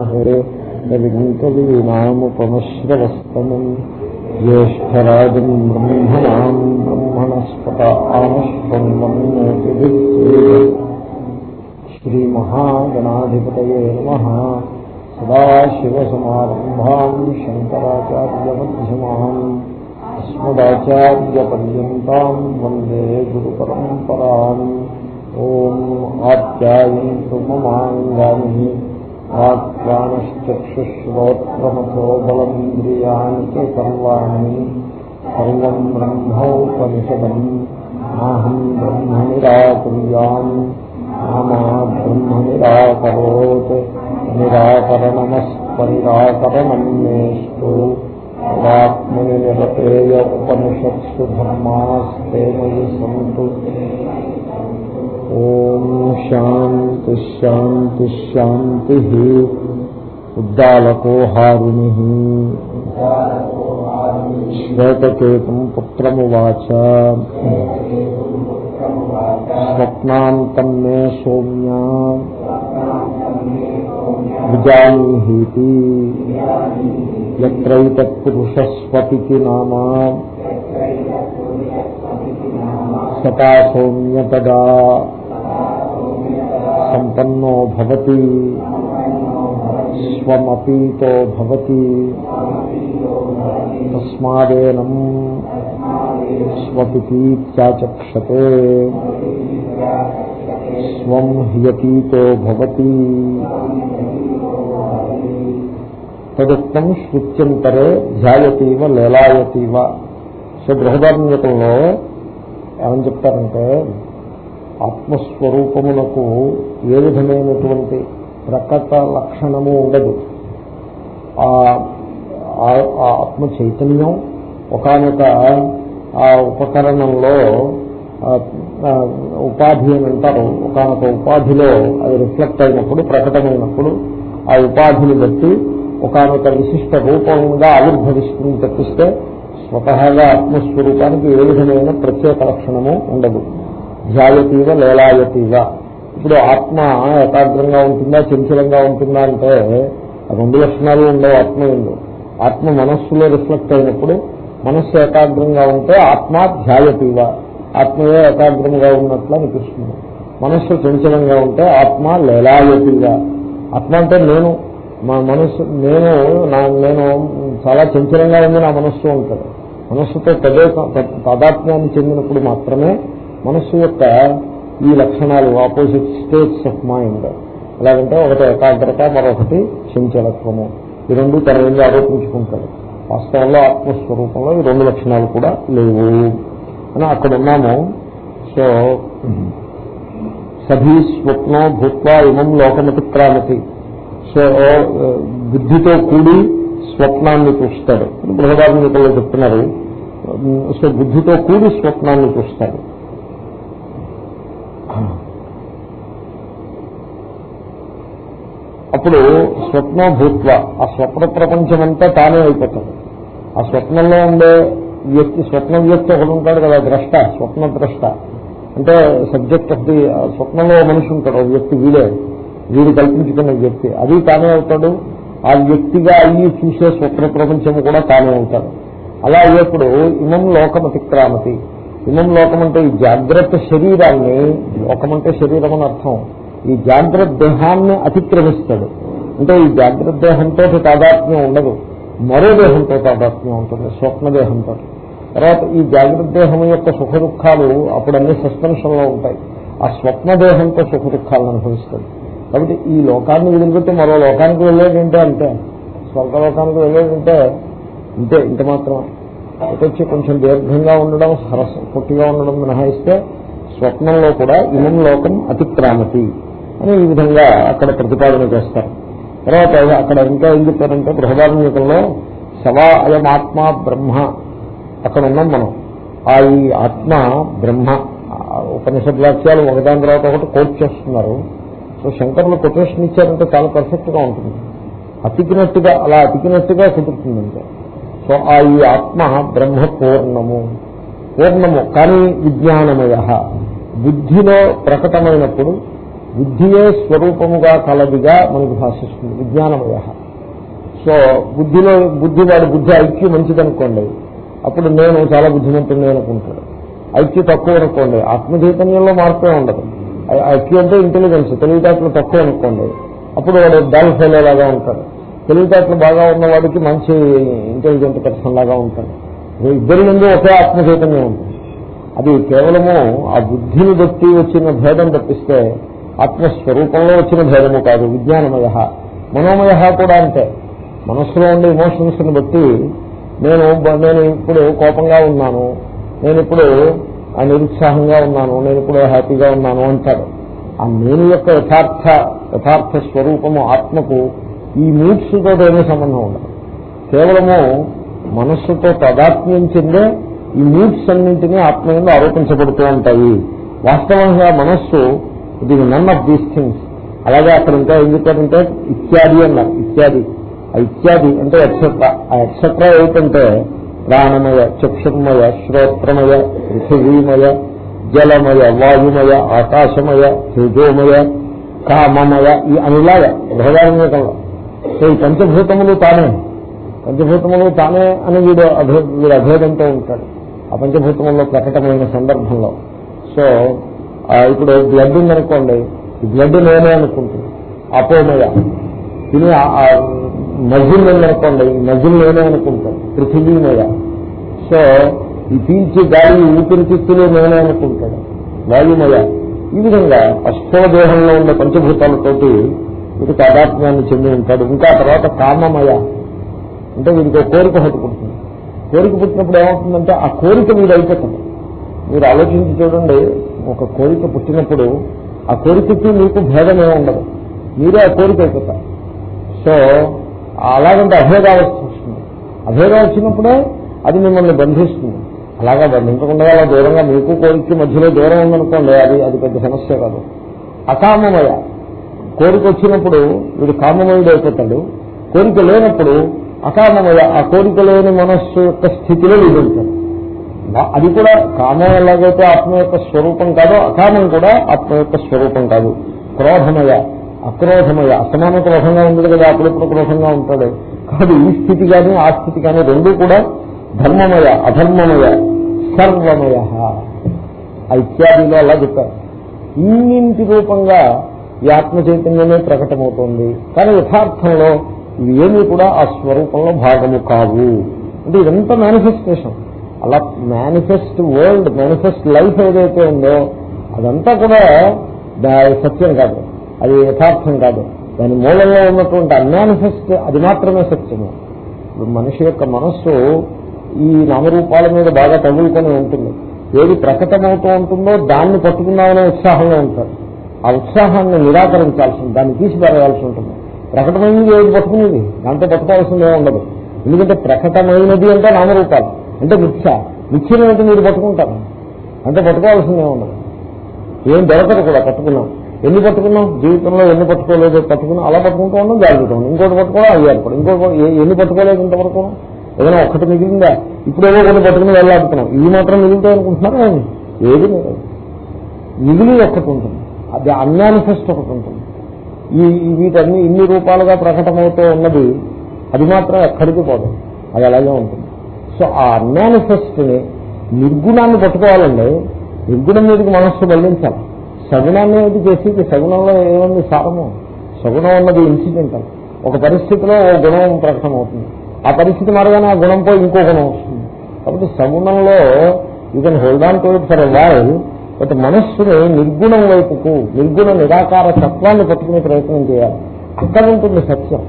విఘంకవీనాముపమశ్రవస్తమం జ్యేష్టరాజం బ్రహ్మణా బ్రహ్మణస్పత ఆనశ్వన్మోతి శ్రీమహాగణాధిపతాశివసమారంభా శంకరాచార్యమ్యమా అస్మదాచార్యపర్యంతం వందే గురు పరంపరా ఓం ఆప్యాయంతు మమాంగాన్ని వాక్ప్రాణశ్చక్షుశ్రోత్రమతో బలమింద్రియాణి సర్వాణి సర్వం బ్రహ్మోపనిషదం. నాహం బ్రహ్మ నిరాకుర్యాన్ నామా బ్రహ్మ నిరాకరోత్ నిరాకరణమస్పరిరాకరణం మేస్తు వాక్మని నిరతేయ ఉపనిషత్సు ధర్మాస్తే సంతు. ఓం శాంతి శాంతి శాంతి ఉద్దాలకోహారుని శ్వేతకేతం పుత్రమువాచ స్వప్నాంతం మే సోమ్యా విజానీహీతి ఎత్రైతత్పురుషస్వతికి నామా సతా సౌమ్యతదా సంపన్నో భవతి స్వమపీతో భవతి తస్మాదేనం స్వపితీత్యాచక్షతే స్వం హ్యతీతో భవతి. తదుక్తం శృత్యంతరే ధ్యాయతీవ లేలాయతీవ. సో బృహదార్ణ్యకంలో ఏమని చెప్తారంటే ఆత్మస్వరూపమునకు ఏ విధమైనటువంటి ప్రకట లక్షణము ఉండదు. ఆ ఆత్మ చైతన్యం ఒకనొక ఆ ఉపకరణంలో ఉపాధి అని అంటారు. ఒకనొక ఉపాధిలో అది రిఫ్లెక్ట్ అయినప్పుడు ప్రకటమైనప్పుడు ఆ ఉపాధిని బట్టి ఒకనొక విశిష్ట రూపంగా ఆవిర్భవిస్తుంది తప్పిస్తే స్వతహాగా ఆత్మస్వరూపానికి ఏ విధమైన ప్రత్యేక లక్షణము ఉండదు. ధ్యాయతీవ లేలాయతీవ. ఇప్పుడు ఆత్మ ఏకాగ్రంగా ఉంటుందా చంచలంగా ఉంటుందా అంటే రెండు లక్షణాలు ఉండవు ఆత్మ ఉండు ఆత్మ మనస్సులో రిఫ్లెక్ట్ అయినప్పుడు మనస్సు ఏకాగ్రంగా ఉంటే ఆత్మ ధ్యాయతీవ. ఆత్మయే ఏకాగ్రంగా ఉన్నట్లు అనిపిస్తుంది. మనస్సు చంచలంగా ఉంటే ఆత్మ లేలాయతీవ. ఆత్మ అంటే నేను. మా మనస్సు నేను నేను చాలా చంచలంగా ఉంది నా మనస్సు ఉంటుంది. మనస్సుతో తదే తాదాత్మ్యాన్ని చెందినప్పుడు మాత్రమే మనస్సు యొక్క ఈ లక్షణాలు ఆపోజిట్ స్టేట్స్ ఆఫ్ మైండ్ ఎలాగంటే ఒకటి ఏకాగ్రత మరొకటి చంచలత్వము. ఈ రెండు తన ముందు ఆరోపించుకుంటాడు వాస్తవంలో ఆత్మస్వరూపంలో ఈ రెండు లక్షణాలు కూడా లేవు. అని అక్కడ ఉన్నాము. సో సభీ స్వప్నో భూత్వా ఇమం లోకమతి క్రామతి సో బుద్ధితో కూడి స్వప్నాన్ని చూస్తాడు బృహదార్మికలో చెప్తున్నారు. సో బుద్ధితో కూడి స్వప్నాన్ని చూస్తాడు అప్పుడు స్వప్న భూత్వ ఆ స్వప్న ప్రపంచం అంతా తానే అయిపోతుంది ఆ స్వప్నంలో ఉండే వ్యక్తి స్వప్న వ్యక్తి ఒకడు ఉంటాడు కదా ద్రష్ట స్వప్న ద్రష్ట. అంటే సబ్జెక్ట్ ఆఫ్ ది స్వప్నంలో మనిషి ఉంటాడు వ్యక్తి వీడే. వీడు కల్పించుకున్న వ్యక్తి. అది తానే అవుతాడు. ఆ వ్యక్తిగా అయ్యి చూసే స్వప్న ప్రపంచం కూడా తానే అవుతాడు. అలా అయ్యేప్పుడు ఇమం లోకమతిక్రామతి. హిమం లోకం అంటే ఈ జాగ్రత్త శరీరాన్ని లోకం అంటే శరీరం అని అర్థం. ఈ జాగ్రత్త దేహాన్ని అతిక్రమిస్తాడు. అంటే ఈ జాగ్రత్త దేహంతో తాదాత్మ్యం ఉండదు. మరో దేహంతో తాదాత్మ్యం ఉంటుంది స్వప్న దేహంతో తర్వాత ఈ జాగ్రత్త దేహం యొక్క సుఖ దుఃఖాలు అప్పుడు అన్ని సస్పెన్షన్లో ఉంటాయి. ఆ స్వప్న దేహంతో సుఖ దుఃఖాలను అనుభవిస్తాడు. కాబట్టి ఈ లోకాన్ని వదిలిపెట్టి మరో లోకానికి వెళ్ళేటంటే అంతే స్వర్గలోకానికి వెళ్ళేటంటే ఇంతే ఇంత మాత్రం వచ్చి కొంచెం దీర్ఘంగా ఉండడం హరస పొట్టిగా ఉండడం మినహాయిస్తే స్వప్నంలో కూడా ఇమం లోకం అతిక్రామతి అని ఈ విధంగా అక్కడ ప్రతిపాదన చేస్తారు. తర్వాత అక్కడ ఇంకా ఏం చెప్పారంటే బృహదార్మికంలో సవా అయం ఆత్మ బ్రహ్మ అక్కడ ఉన్నాం మనం. ఆ ఈ ఆత్మ బ్రహ్మ ఉపనిషద్ వాక్యాలు ఒకదాని తర్వాత ఒకటి కోట్ చేస్తున్నారు. సో శంకర్లు కొటేషన్ ఇచ్చారంటే చాలా పర్ఫెక్ట్గా ఉంటుంది. అతికినట్టుగా అలా అతికినట్టుగా కుదురుతుందంటే. సో ఆ ఈ ఆత్మ బ్రహ్మ పూర్ణము పూర్ణము కానీ విజ్ఞానమయ. బుద్ధిలో ప్రకటమైనప్పుడు బుద్ధియే స్వరూపముగా కలదిగా మనకు భాషిస్తుంది విజ్ఞానమయ. సో బుద్ధిలో బుద్ధి వాడి బుద్ధి ఐక్యూ మంచిదనుకోండి. అప్పుడు నేను చాలా బుద్ధిమంతుడిని అనుకుంటాడు. ఐక్యూ తక్కువ అనుకోండి ఆత్మచైతన్యంలో మార్పే ఉండదు. ఐక్యూ అంటే ఇంటెలిజెన్స్ తెలివితేటలు తక్కువ అనుకోండి అప్పుడు వాడు డల్ ఫెయిల్ లాగా ఉంటాడు. తెలివితేటలు బాగా ఉన్నవాడికి మంచి ఇంటెలిజెంట్ పర్సన్ లాగా ఉంటాడు. ఇద్దరి ముందు ఒకే ఆత్మ చైతన్యం ఉంటుంది అది కేవలము ఆ బుద్ధిని బట్టి వచ్చిన భేదం తప్పిస్తే ఆత్మస్వరూపంలో వచ్చిన భేదము కాదు విజ్ఞానమయ. మనోమయ కూడా అంతే. మనస్సులో ఉండే ఇమోషన్స్ని బట్టి నేను నేను ఇప్పుడు కోపంగా ఉన్నాను నేను ఇప్పుడు నిరుత్సాహంగా ఉన్నాను నేను ఇప్పుడు హ్యాపీగా ఉన్నాను అంటాడు ఆ నేను యొక్క యథార్థ యథార్థ స్వరూపము ఆత్మకు ఈ మూడ్స్తో తోటి ఏమీ సంబంధం ఉండదు. కేవలము మనస్సుతో తదాత్మ్యం చెందే ఈ మూడ్స్ అన్నింటినీ ఆత్మ ఎందు ఆరోపించబడుతూ ఉంటాయి. వాస్తవంగా మనస్సు ఇది నన్ ఆఫ్ దీస్ థింగ్స్ అలాగే అక్కడ ఇంకా ఏం చెప్పారంటే ఇత్యాది అన్నారు. ఇత్యాది. ఆ ఇత్యాది అంటే ఎక్సెట్రా ఆ ఎక్సెట్రా ఏమిటంటే ప్రాణమయ చక్షుర్మయ శ్రోత్రమయ పృథివీమయ జలమయ వాయుమయ ఆకాశమయ తేజోమయ కామమయ ఈ అనిలాగా బృహదారణ్యకంలో. సో ఈ పంచభూతములు తానే. పంచభూతములు తానే అని వీడు అభే వీడు అభేదంతో ఉంటాడు. ఆ పంచభూతముల్లో ప్రకటమైన సందర్భంలో. సో ఇప్పుడు బ్లడ్ ఉందనుకోండి ఈ బ్లడ్ నేనే అనుకుంటుంది అపోమయ. తిని నజుల్ ఉందనుకోండి ఈ నజుల్ నేనే అనుకుంటాడు పృథివీమయ. సో ఈ పీల్చి గాలి ఊపిరితిత్తులు నేనే అనుకుంటాడు వాయుమయ. ఈ విధంగా అస్థూల దేహంలో ఉన్న పంచభూతాలతోటి వీడు తాదాత్మ్యాన్ని చెంది ఉంటాడు. ఇంకా తర్వాత కామమయ. అంటే వీడికి కోరిక హట్టుకుంటుంది కోరిక పుట్టినప్పుడు ఏమవుతుందంటే ఆ కోరిక వీడు అయిపోతుంది. మీరు ఆలోచించి చూడండి ఒక కోరిక పుట్టినప్పుడు ఆ కోరికకి మీకు భేదమే ఉండదు. మీరే ఆ కోరిక అయిపోతారు. సో అలాగంటే అభేదావస్థ వస్తుంది. అభేదం వచ్చినప్పుడే అది మిమ్మల్ని బంధిస్తుంది. అలాగా బంధించకుండా అలా దూరంగా మీకు కోరిక మధ్యలో దూరం ఉందనుకోండి అది అది పెద్ద సమస్య కాదు. అకామమయ. కోరిక వచ్చినప్పుడు వీడు కామమయుడు అయిపోతాడు కోరిక లేనప్పుడు అకామమయ ఆ కోరిక లేని మనస్సు యొక్క స్థితిలో వీడు అది కూడా కామం ఎలాగైతే ఆత్మ యొక్క స్వరూపం కాదో అకామం కూడా ఆత్మ యొక్క స్వరూపం కాదు. క్రోధమయ అక్రోధమయ అసమాన క్రోధంగా ఉండదు కదా అప్పుడప్పుడు క్రోధంగా ఉంటాడు. కాదు ఈ స్థితి కానీ ఆ స్థితి కానీ రెండూ కూడా ధర్మమయ అధర్మమయ సర్వమయ. ఆ ఇత్యాదిలో అలా చెప్పారు. ఇన్నింటి రూపంగా ఈ ఆత్మ చైతన్యమే ప్రకటమవుతోంది. కానీ యథార్థంలో ఇవి ఏమీ కూడా ఆ స్వరూపంలో భాగము కావు. అంటే ఇదంతా మేనిఫెస్టేషన్ అలా మేనిఫెస్ట్ వరల్డ్ మేనిఫెస్ట్ లైఫ్ ఏదైతే ఉందో అదంతా కూడా సత్యం కాదు. అది యథార్థం కాదు. దాని మూలంలో ఉన్నటువంటి అన్మానిఫెస్ట్ అది మాత్రమే సత్యము. మనిషి యొక్క మనస్సు ఈ నామరూపాల మీద బాగా తగులుకొని ఉంటుంది. ఏది ప్రకటమవుతూ ఉంటుందో దాన్ని పట్టుకుందామనే ఉత్సాహంగా ఉంటారు. ఆ ఉత్సాహాన్ని నిరాకరించాల్సింది దాన్ని తీసిపారేయాల్సి ఉంటుంది. ప్రకటమైనది ఏది పట్టుకునేది? దాంతో పట్టుకోవాల్సిందే ఉండదు. ఎందుకంటే ప్రకటమైనది అంటే నామరూపాలు. అంటే మిథ్య. మిథ్యమైనది మీరు పట్టుకుంటారు. అంటే పట్టుకోవాల్సిందే ఉండదు. ఏం దొరకదు కూడా పట్టుకున్నాం. ఎన్ని పట్టుకున్నాం? జీవితంలో ఎన్ని పట్టుకోలేదు? పట్టుకున్నాం. అలా పట్టుకుంటూ ఉన్నాం జాగ్రత్త ఇంకోటి పట్టుకోవడం అది ఏర్పడు ఇంకోటి ఎన్ని పట్టుకోలేదు ఇంతవరకు? ఏదైనా ఒక్కటి మిగిలిందా? ఇప్పుడు ఏదో కొన్ని పట్టుకుని వెళ్ళాడుతున్నాం ఇవి మాత్రం మిగులుతాయి అనుకుంటున్నారా ఏది మిగిలి ఒక్కటి ఉంటుంది. అది అన్మానిఫెస్ట్ ఒకటి ఉంటుంది. ఈ వీటన్ని ఇన్ని రూపాలుగా ప్రకటమవుతూ ఉన్నది అది మాత్రం ఎక్కడికి పోదు. అది అలాగే ఉంటుంది. సో ఆ అన్మానిఫెస్ట్ని నిర్గుణాన్ని పట్టుకోవాలండి. నిర్గుణం మీదకి మనస్సు బలించాలి సగుణాన్ని ఏది చేసేది సగుణంలో ఏముంది సారము? సగుణం ఉన్నది ఇన్సిడెంటల్ ఒక పరిస్థితిలో ఓ గుణం ప్రకటమవుతుంది. ఆ పరిస్థితి మారగానే ఆ గుణంపై ఇంకో గుణం వస్తుంది. కాబట్టి సగుణంలో you can hold on to it for a while but మనస్సుని నిర్గుణం వైపుకు నిర్గుణ నిరాకార సత్వాన్ని పట్టుకునే ప్రయత్నం చేయాలి. అక్కడ ఉంటుంది సత్యం.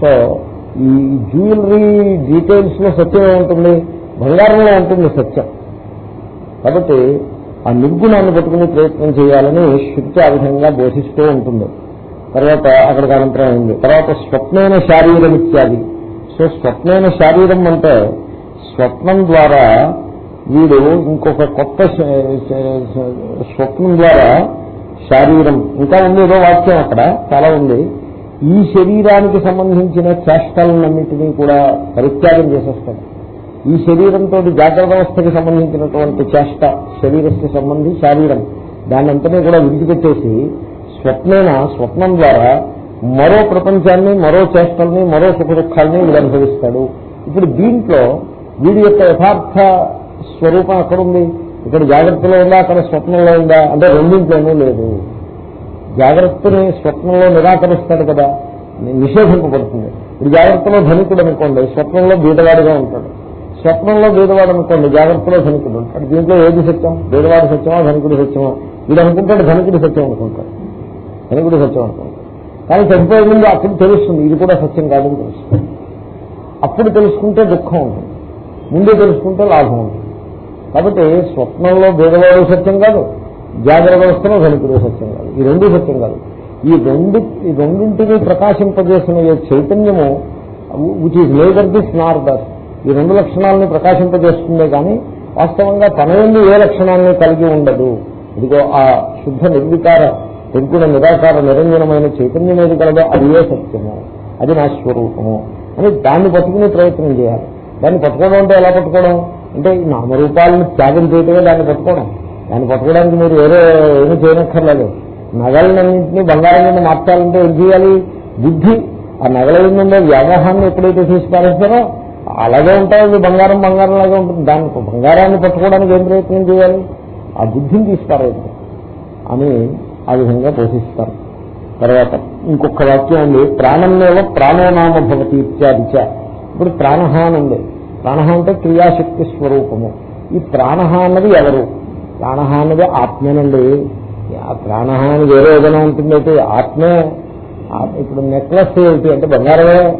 సో ఈ జ్యువెలరీ డీటెయిల్స్లో సత్యం ఏముంటుంది? బంగారంలో ఉంటుంది సత్యం. కాబట్టి ఆ నిర్గుణాన్ని పట్టుకునే ప్రయత్నం చేయాలని శృతి ఆ విధంగా బోధిస్తూ ఉంటుంది. తర్వాత అక్కడికి అనంతరం అయింది తర్వాత స్వప్నైన శారీరం ఇత్యాది సో స్వప్నైన శారీరం అంటే స్వప్నం ద్వారా వీడు ఇంకొక కొత్త స్వప్నం ద్వారా శారీరం ఇంకా ఉంది ఏదో వాక్యం అక్కడ చాలా ఉంది. ఈ శరీరానికి సంబంధించిన చేష్టలన్నింటినీ కూడా పరిత్యాగం చేసేస్తాడు. ఈ శరీరంతో జాగ్రత్త అవస్థకి సంబంధించినటువంటి చేష్ట శరీరస్కి సంబంధి శారీరం దాన్నంతనే కూడా విడిచిపెట్టేసి స్వప్నేన స్వప్నం ద్వారా మరో ప్రపంచాన్ని మరో చేష్టల్ని మరో సుఖ దుఃఖాలని వీడు అనుభవిస్తాడు. ఇప్పుడు దీంట్లో వీడి యొక్క యథార్థ స్వరూపం ఎక్కడుంది? ఇక్కడ జాగ్రత్తలో ఉందా? అక్కడ స్వప్నంలో ఉందా? అంటే రెండింట్లోనూ లేదు. జాగ్రత్తని స్వప్నంలో నిరాకరిస్తాడు కదా. నిషేధింపబడుతుంది. ఇప్పుడు జాగ్రత్తలో ధనికుడు అనుకోండి స్వప్నంలో బీదవాడిగా ఉంటాడు. స్వప్నంలో బీదవాడు అనుకోండి జాగ్రత్తలో ధనికుడు ఉంటాడు. దీంట్లో ఏది సత్యం? బీదవాడు సత్యమా ధనికుడు సత్యమా? వీడు అనుకుంటాడు ధనికుడు సత్యం అనుకుంటాడు. ధనికుడు సత్యం అనుకుంటాడు. కానీ చనిపోయే ముందు అప్పుడు తెలుస్తుంది ఇది కూడా సత్యం కాదని తెలుస్తుంది. అప్పుడు తెలుసుకుంటే దుఃఖం ఉంటుంది. ముందే తెలుసుకుంటే లాభం ఉంటుంది. కాబట్టి స్వప్నంలో భేదవాడు సత్యం కాదు జాగ్రత్త వ్యవస్థలో ధనికుడు సత్యం కాదు. ఈ రెండు సత్యం కాదు. ఈ రెండు ఈ రెండింటిని ప్రకాశింపజేసిన ఏ చైతన్యము విచ్ ఈజ్ లేదర్ దిస్ నార్ దస్ ఈ రెండు లక్షణాలని ప్రకాశింపజేస్తుందే కానీ వాస్తవంగా తన ఎందు ఏ లక్షణాన్ని కలిగి ఉండదు. ఇదిగో ఆ శుద్ధ నిర్వికార నిర్గుణ నిరాకార నిరంజనమైన చైతన్యం ఏది కలదో అది ఏ సత్యము. అది నా స్వరూపము. అని దాన్ని పట్టుకునే ప్రయత్నం చేయాలి. దాన్ని పట్టుకోవడం అంటే ఎలా పట్టుకోవడం? అంటే ఈ నామరూపాలను త్యాగం చేయటమే దాన్ని పట్టుకోవడం. దాన్ని పట్టుకోవడానికి మీరు వేరే ఏమి చేయనక్కర్లేదు. నగలన్నింటినీ బంగారం నుండి మార్చాలంటే ఏం చేయాలి? బుద్ధి ఆ నగల ఉండే వ్యామోహాన్ని ఎప్పుడైతే తీసి పారేస్తారో అలాగే ఉంటాయి బంగారం బంగారం లాగే ఉంటుంది. దానికి బంగారాన్ని పట్టుకోవడానికి ఏం ప్రయత్నం చేయాలి? ఆ బుద్ధిని తీసి అని ఆ విధంగా పోషిస్తారు తర్వాత ఇంకొక వాక్యం ఉంది. ప్రాణంలో ప్రాణోనామ భవతి ఇత్యాది చ. ఇప్పుడు ప్రాణ అని ఉంది ప్రాణ అంటే క్రియాశక్తి స్వరూపము. ఈ ప్రాణ అన్నది ఎవరు? ప్రాణ అన్నది ఆత్మేనండి. ఆ ప్రాణ అని వేరే ఏదైనా ఉంటుందైతే ఆత్మే. ఇప్పుడు నెక్లెస్ ఏమిటి అంటే బంగారమే.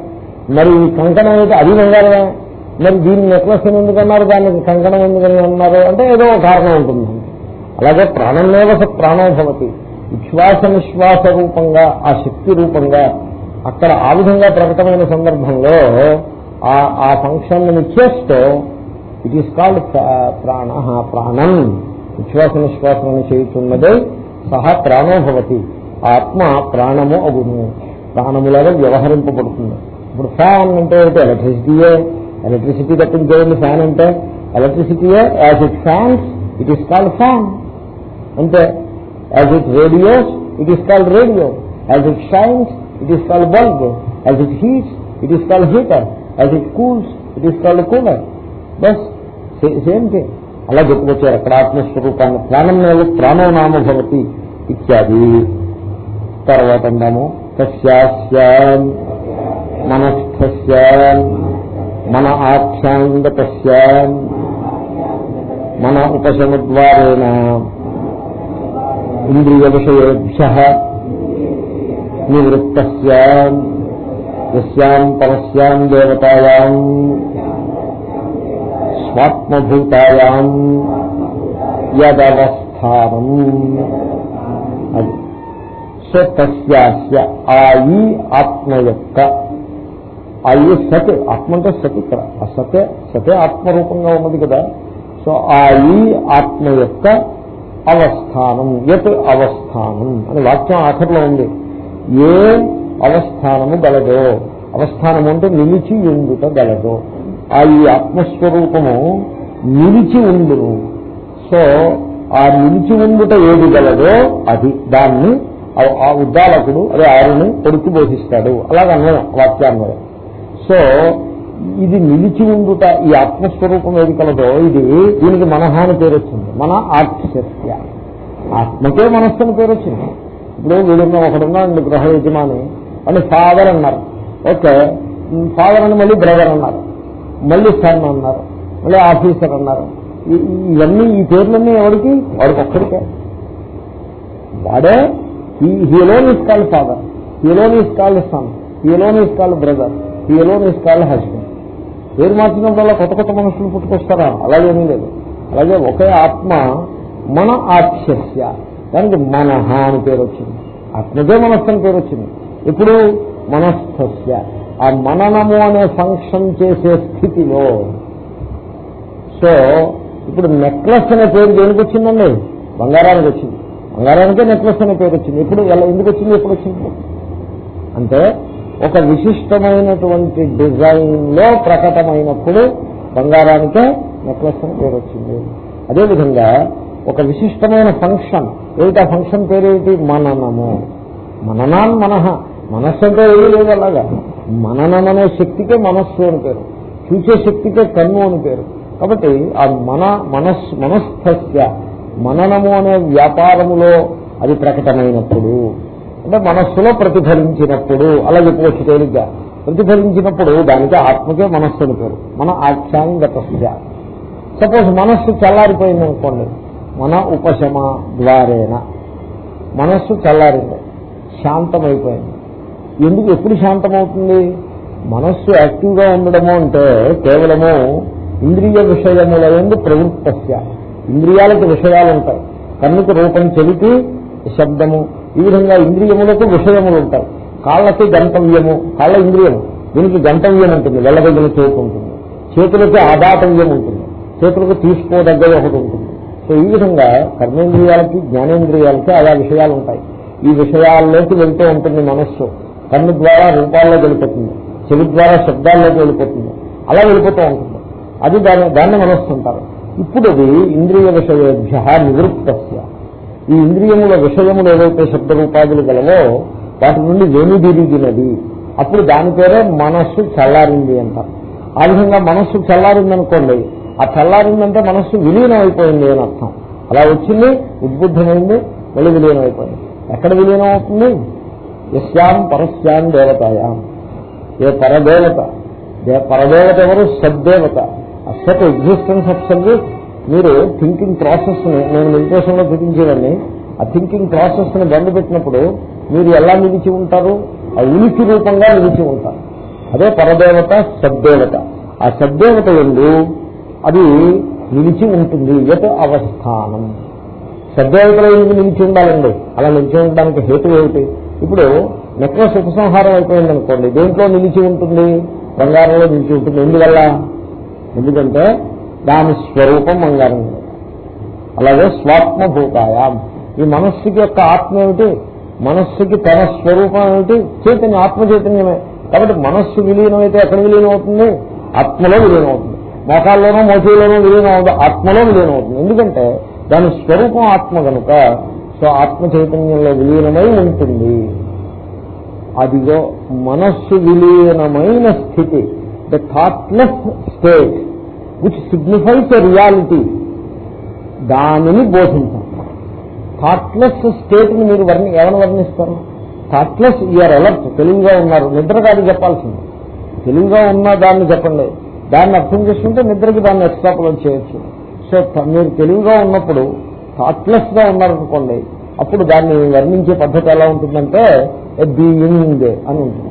మరి ఈ కంకణం అయితే అది బంగారమే. మరి దీన్ని నెక్లెస్ అని ఎందుకన్నారు దానికి కంకణం ఎందుకని అన్నారు? అంటే ఏదో ఒక కారణం ఉంటుంది. అలాగే ప్రాణంలోవ స ప్రాణో భవతి. విశ్వాస నిశ్వాస రూపంగా ఆ శక్తి రూపంగా అక్కడ ఆ విధంగా ప్రకటమైన సందర్భంలో ఆ ఆ ఫంక్షన్ చేస్తూ ఇట్ ఈస్ కాల్డ్ ప్రాణ ప్రాణం. విశ్వాస నిశ్వాసం చేయుతున్నదే సహా ప్రాణోభవతి ఆత్మ ప్రాణము అగును. ప్రాణములాగా వ్యవహరింపబడుతుంది. ఇప్పుడు ఫ్యాన్ అంటే ఏంటి ఎలక్ట్రిసిటీయే. ఎలక్ట్రిసిటీ తప్పించేయండి ఫ్యాన్ అంటే ఎలక్ట్రిసిటీయే. As it fans it is called fan అంటే as it radios it is called radio as it shines it is called bulb as it heats it is called heater as it cools it is called cooler bus same thing అలా చెప్పుకొచ్చారు అక్కడ ఆత్మస్వరూపాన్ని. ప్రాణం మీద ప్రాణోనామ భవతి ఇత్యాది. తర్వాత అందాము. తస్యాస్యాం మనస్థస్యాం మన ఆఖ్యాంగతస్యాం మన ఉపశమద్వారేణ ఇంద్రియ విషయేభ్య నివృత్తస్యాం. యస్యాం పరస్యాం దేవతాయాం స్వాత్మభూతాయాం యదవస్థానం అది సో తస్యాస్య ఆ ఈ ఆత్మ యొక్క ఆ ఈ సత్ ఆత్మ అంటే సత్ ఇక్కడ ఆ సతే సతే ఆత్మరూపంగా ఉన్నది కదా సో ఆ ఈ ఆత్మ యొక్క అవస్థానం యత్ అవస్థానం అని వాక్యం ఆఖరిలో ఉంది। ఏ అవస్థానము గలదో. అవస్థానము అంటే నిలిచి ఉండుట గలదో. ఆ ఈ ఆత్మస్వరూపము నిలిచి ఉండును. సో ఆ నిలిచి ఉండుట ఏది గలదో అది. దాన్ని ఆ- ఉద్దాలకుడు అదే ఆరుని కొడుకు బోధిస్తాడు. అలాగన్నాడు వాక్యాన్వయం. సో ఇది నిలిచి ఉండుట ఈ ఆత్మస్వరూపం ఏది కలదో ఇది దీనికి మనహాని పేరు వచ్చింది. మన ఆత్మశక్త్య ఆత్మకే మనస్సు అని పేరు వచ్చింది. ఇప్పుడు వీడున్న ఒకడున్నాడు గృహ యజమాని అని ఫాదర్ అన్నారు. ఓకే ఫాదర్ అని మళ్ళీ బ్రదర్ అన్నారు. మళ్ళీ సన్ అన్నారు. మళ్ళీ ఆఫీసర్ అన్నారు. ఈ- ఇవన్నీ ఈ పేర్లన్నీ ఎవరికి? వాడికి ఒక్కడికే. వాడే he alone is called father he alone is son he alone is brother he alone is husband పేరు మార్చినప్పుడల్లా కొత్త కొత్త మనుషులు పుట్టుకొస్తారా? అలాగేమీ లేదు. అలాగే ఒకే ఆత్మ మన ఆక్షస్య. దానికి మనహ అని పేరు వచ్చింది. ఆత్మకే మనస్సు అని పేరు వచ్చింది. ఇప్పుడు మనస్థస్య ఆ మననము అనే ఫంక్షన్ చేసే స్థితిలో సో ఇప్పుడు నెక్లెస్ అనే పేరు దేనికి వచ్చిందండి? బంగారానికి వచ్చింది. బంగారానికే నెక్లెస్ అనే పేరు వచ్చింది. ఇప్పుడు ఎలా ఎందుకు వచ్చింది ఎప్పుడు వచ్చింది? అంటే ఒక విశిష్టమైనటువంటి డిజైన్లో ప్రకటమైనప్పుడు బంగారానికే నెక్లెస్ అని పేరు వచ్చింది. అదేవిధంగా ఒక విశిష్టమైన ఫంక్షన్ ఏమిటి ఆ ఫంక్షన్ పేరేమిటి? మననము. మననాన్ మనహ. మనస్సు అంటే ఏమీ లేదు అలాగా మననం అనే శక్తికే మనస్సు అని పేరు. చూసే శక్తికే కన్ను అని పేరు. కాబట్టి ఆ మన మనస్ మనస్థస్య మననము అనే వ్యాపారములో అది ప్రకటమైనప్పుడు అంటే మనస్సులో ప్రతిఫలించినప్పుడు అలా చెప్పవచ్చు తేలిగ్గా. ప్రతిఫలించినప్పుడు దానికి ఆత్మకే మనస్సు అని పేరు. మన ఆఖ్యానంగత సపోజ్ మనస్సు చల్లారిపోయింది అనుకోండి. మన ఉపశమ ద్వారేన. మనస్సు చల్లారింది. శాంతమైపోయింది. ఎందుకు ఎప్పుడు శాంతమవుతుంది? మనస్సు యాక్టివ్గా ఉండడము అంటే కేవలము ఇంద్రియ విషయముల ఎందు ప్రవృత్తస్య. ఇంద్రియాలకు విషయాలు ఉంటాయి కన్నుకు రూపం చెవికి శబ్దము. ఈ విధంగా ఇంద్రియములకు విషయములు ఉంటాయి కాళ్ళకి గంతవ్యము. కాళ్ళ ఇంద్రియము దీనికి గంతవ్యం ఉంటుంది వెళ్ళదగిన చేతి ఉంటుంది చేతులకి ఆదాతవ్యం ఉంటుంది చేతులకు తీసుకోదగ్గది ఒకటి ఉంటుంది సో ఈ విధంగా కర్మేంద్రియాలకి జ్ఞానేంద్రియాలకి ఆయా విషయాలు ఉంటాయి ఈ విషయాల్లోకి వెళ్తూ ఉంటుంది మనస్సు. కన్ను ద్వారా రూపాల్లోకి వెళ్ళిపోతుంది చెవి ద్వారా శబ్దాల్లోకి వెళ్ళిపోతుంది అలా వెళ్ళిపోతూ ఉంటుంది. అది దాన్ని దాన్ని మనస్సు అంటారు ఇప్పుడు అది ఇంద్రియ విషయేభ్య నివృత్తస్య. ఈ ఇంద్రియముల విషయములు ఏవైతే శబ్ద రూపాదులు గలవో వాటి నుండి వెనుదిరిగినది అప్పుడు దాని పేరే మనస్సు చల్లారింది అంటారు. ఆ విధంగా మనస్సు చల్లారిందనుకోండి ఆ చల్లారిందంటే మనస్సు విలీనం అయిపోయింది అని అర్థం. అలా వచ్చింది ఉద్బుద్ధమైంది మళ్ళీ విలీనం అయిపోయింది ఎక్కడ విలీనం అవుతుంది యస్యాం పరస్యాం దేవతాయాం. ఏ పరదేవత? పరదేవత ఎవరు? సద్దేవత. అసత్ ఎగ్జిస్టెన్స్ ఆఫ్ సర్వీస్ మీరు థింకింగ్ ప్రాసెస్ని నేను మెడిటేషన్లో ఆ థింకింగ్ ప్రాసెస్ని బంద్ పెట్టినప్పుడు మీరు ఎలా నిలిచి ఉంటారు? ఆ ఉనికి రూపంగా నిలిచి ఉంటారు. అదే పరదేవత సద్దేవత. ఆ సద్దేవత ఎందు అది నిలిచి ఉంటుంది. యత్ అవస్థానం. సద్దేవతలో ఎందుకు నిలిచి ఉండాలండి? అలా నిలిచి ఉండడానికి హేతు ఏమిటి? ఇప్పుడు నెక్లెస్ ఉపసంహారం అయిపోయింది అనుకోండి దేంట్లో నిలిచి ఉంటుంది? బంగారంలో నిలిచి ఉంటుంది. ఎందువల్ల? ఎందుకంటే దాని స్వరూపం బంగారం. అలాగే స్వాత్మభూతాయ. ఈ మనస్సుకి యొక్క ఆత్మ ఏమిటి? మనస్సుకి తన స్వరూపం ఏమిటి? చైతన్యం ఆత్మ చైతన్యమే కాబట్టి మనస్సు విలీనం అయితే ఎక్కడ విలీనం అవుతుంది ఆత్మలో విలీనం అవుతుంది మోకాల్లోనో మోచేలోనో విలీనం అవుతుంది ఆత్మలో విలీనం అవుతుంది ఎందుకంటే దాని స్వరూపం ఆత్మ కనుక సో ఆత్మ చైతన్యంలో విలీనమై ఉంటుంది. అదిగో మనస్సు విలీనమైన స్థితి the thoughtless state which signifies a reality దానిని బోధించాం. థాట్లెస్ స్టేట్ని మీరు వర్ణి ఎవరిని వర్ణిస్తారు? థాట్లెస్ యూఆర్ అలర్ట్ తెలివిగా ఉన్నారు నిద్ర కాదు చెప్పాల్సింది. తెలివిగా ఉన్న దాన్ని చెప్పండి. దాన్ని అర్థం చేసుకుంటే నిద్రకి దాన్ని ఎక్స్ట్రాపులేట్ చేయొచ్చు. సో మీరు తెలివిగా ఉన్నప్పుడు థాట్లెస్గా ఉన్నారనుకోండి అప్పుడు దాన్ని వర్ణించే పద్ధతి ఎలా ఉంటుందంటే బీయింగ్ అని ఉంటుంది.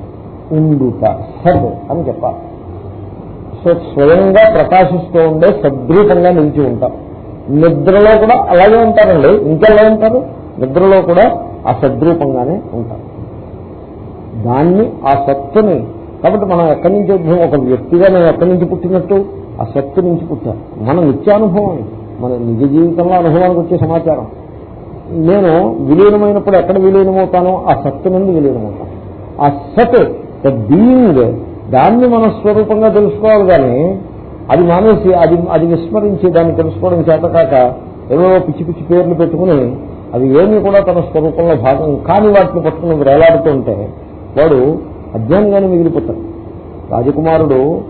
ఉండుట సద్ అని చెప్పాలి. సో స్వయంగా ప్రకాశిస్తూ ఉండే సద్రూపంగా నిలిచి ఉంటాం. నిద్రలో కూడా అలాగే ఉంటారండి. ఇంకెలా ఉంటారు? నిద్రలో కూడా ఆ సద్రూపంగానే ఉంటారు దాన్ని ఆ సత్తుని కాబట్టి మనం ఎక్కడి నుంచి ఒక వ్యక్తిగా నేను ఎక్కడి నుంచి పుట్టినట్టు? ఆ సత్తు నుంచి పుట్టాం. మన నిత్యానుభవం ఇది. మన నిజ జీవితంలో అనుభవానికి వచ్చే సమాచారం. నేను విలీనమైనప్పుడు ఎక్కడ విలీనమవుతానో ఆ సత్తు నుండి విలీనమవుతాను. ఆ సత్ ద బీయింగ్ దాన్ని మన స్వరూపంగా తెలుసుకోవాలి కానీ అది మానేసి అది అది విస్మరించి దాన్ని తెలుసుకోవడం చేతకాక ఏవో పిచ్చి పిచ్చి పేర్లు పెట్టుకుని అది ఏమీ కూడా తన స్వరూపంలో భాగం కాని వాటిని పట్టుకుని వేలాడుతూ ఉంటే వాడు అజ్ఞానంగానే మిగిలిపోతాడు. రాజకుమారుడు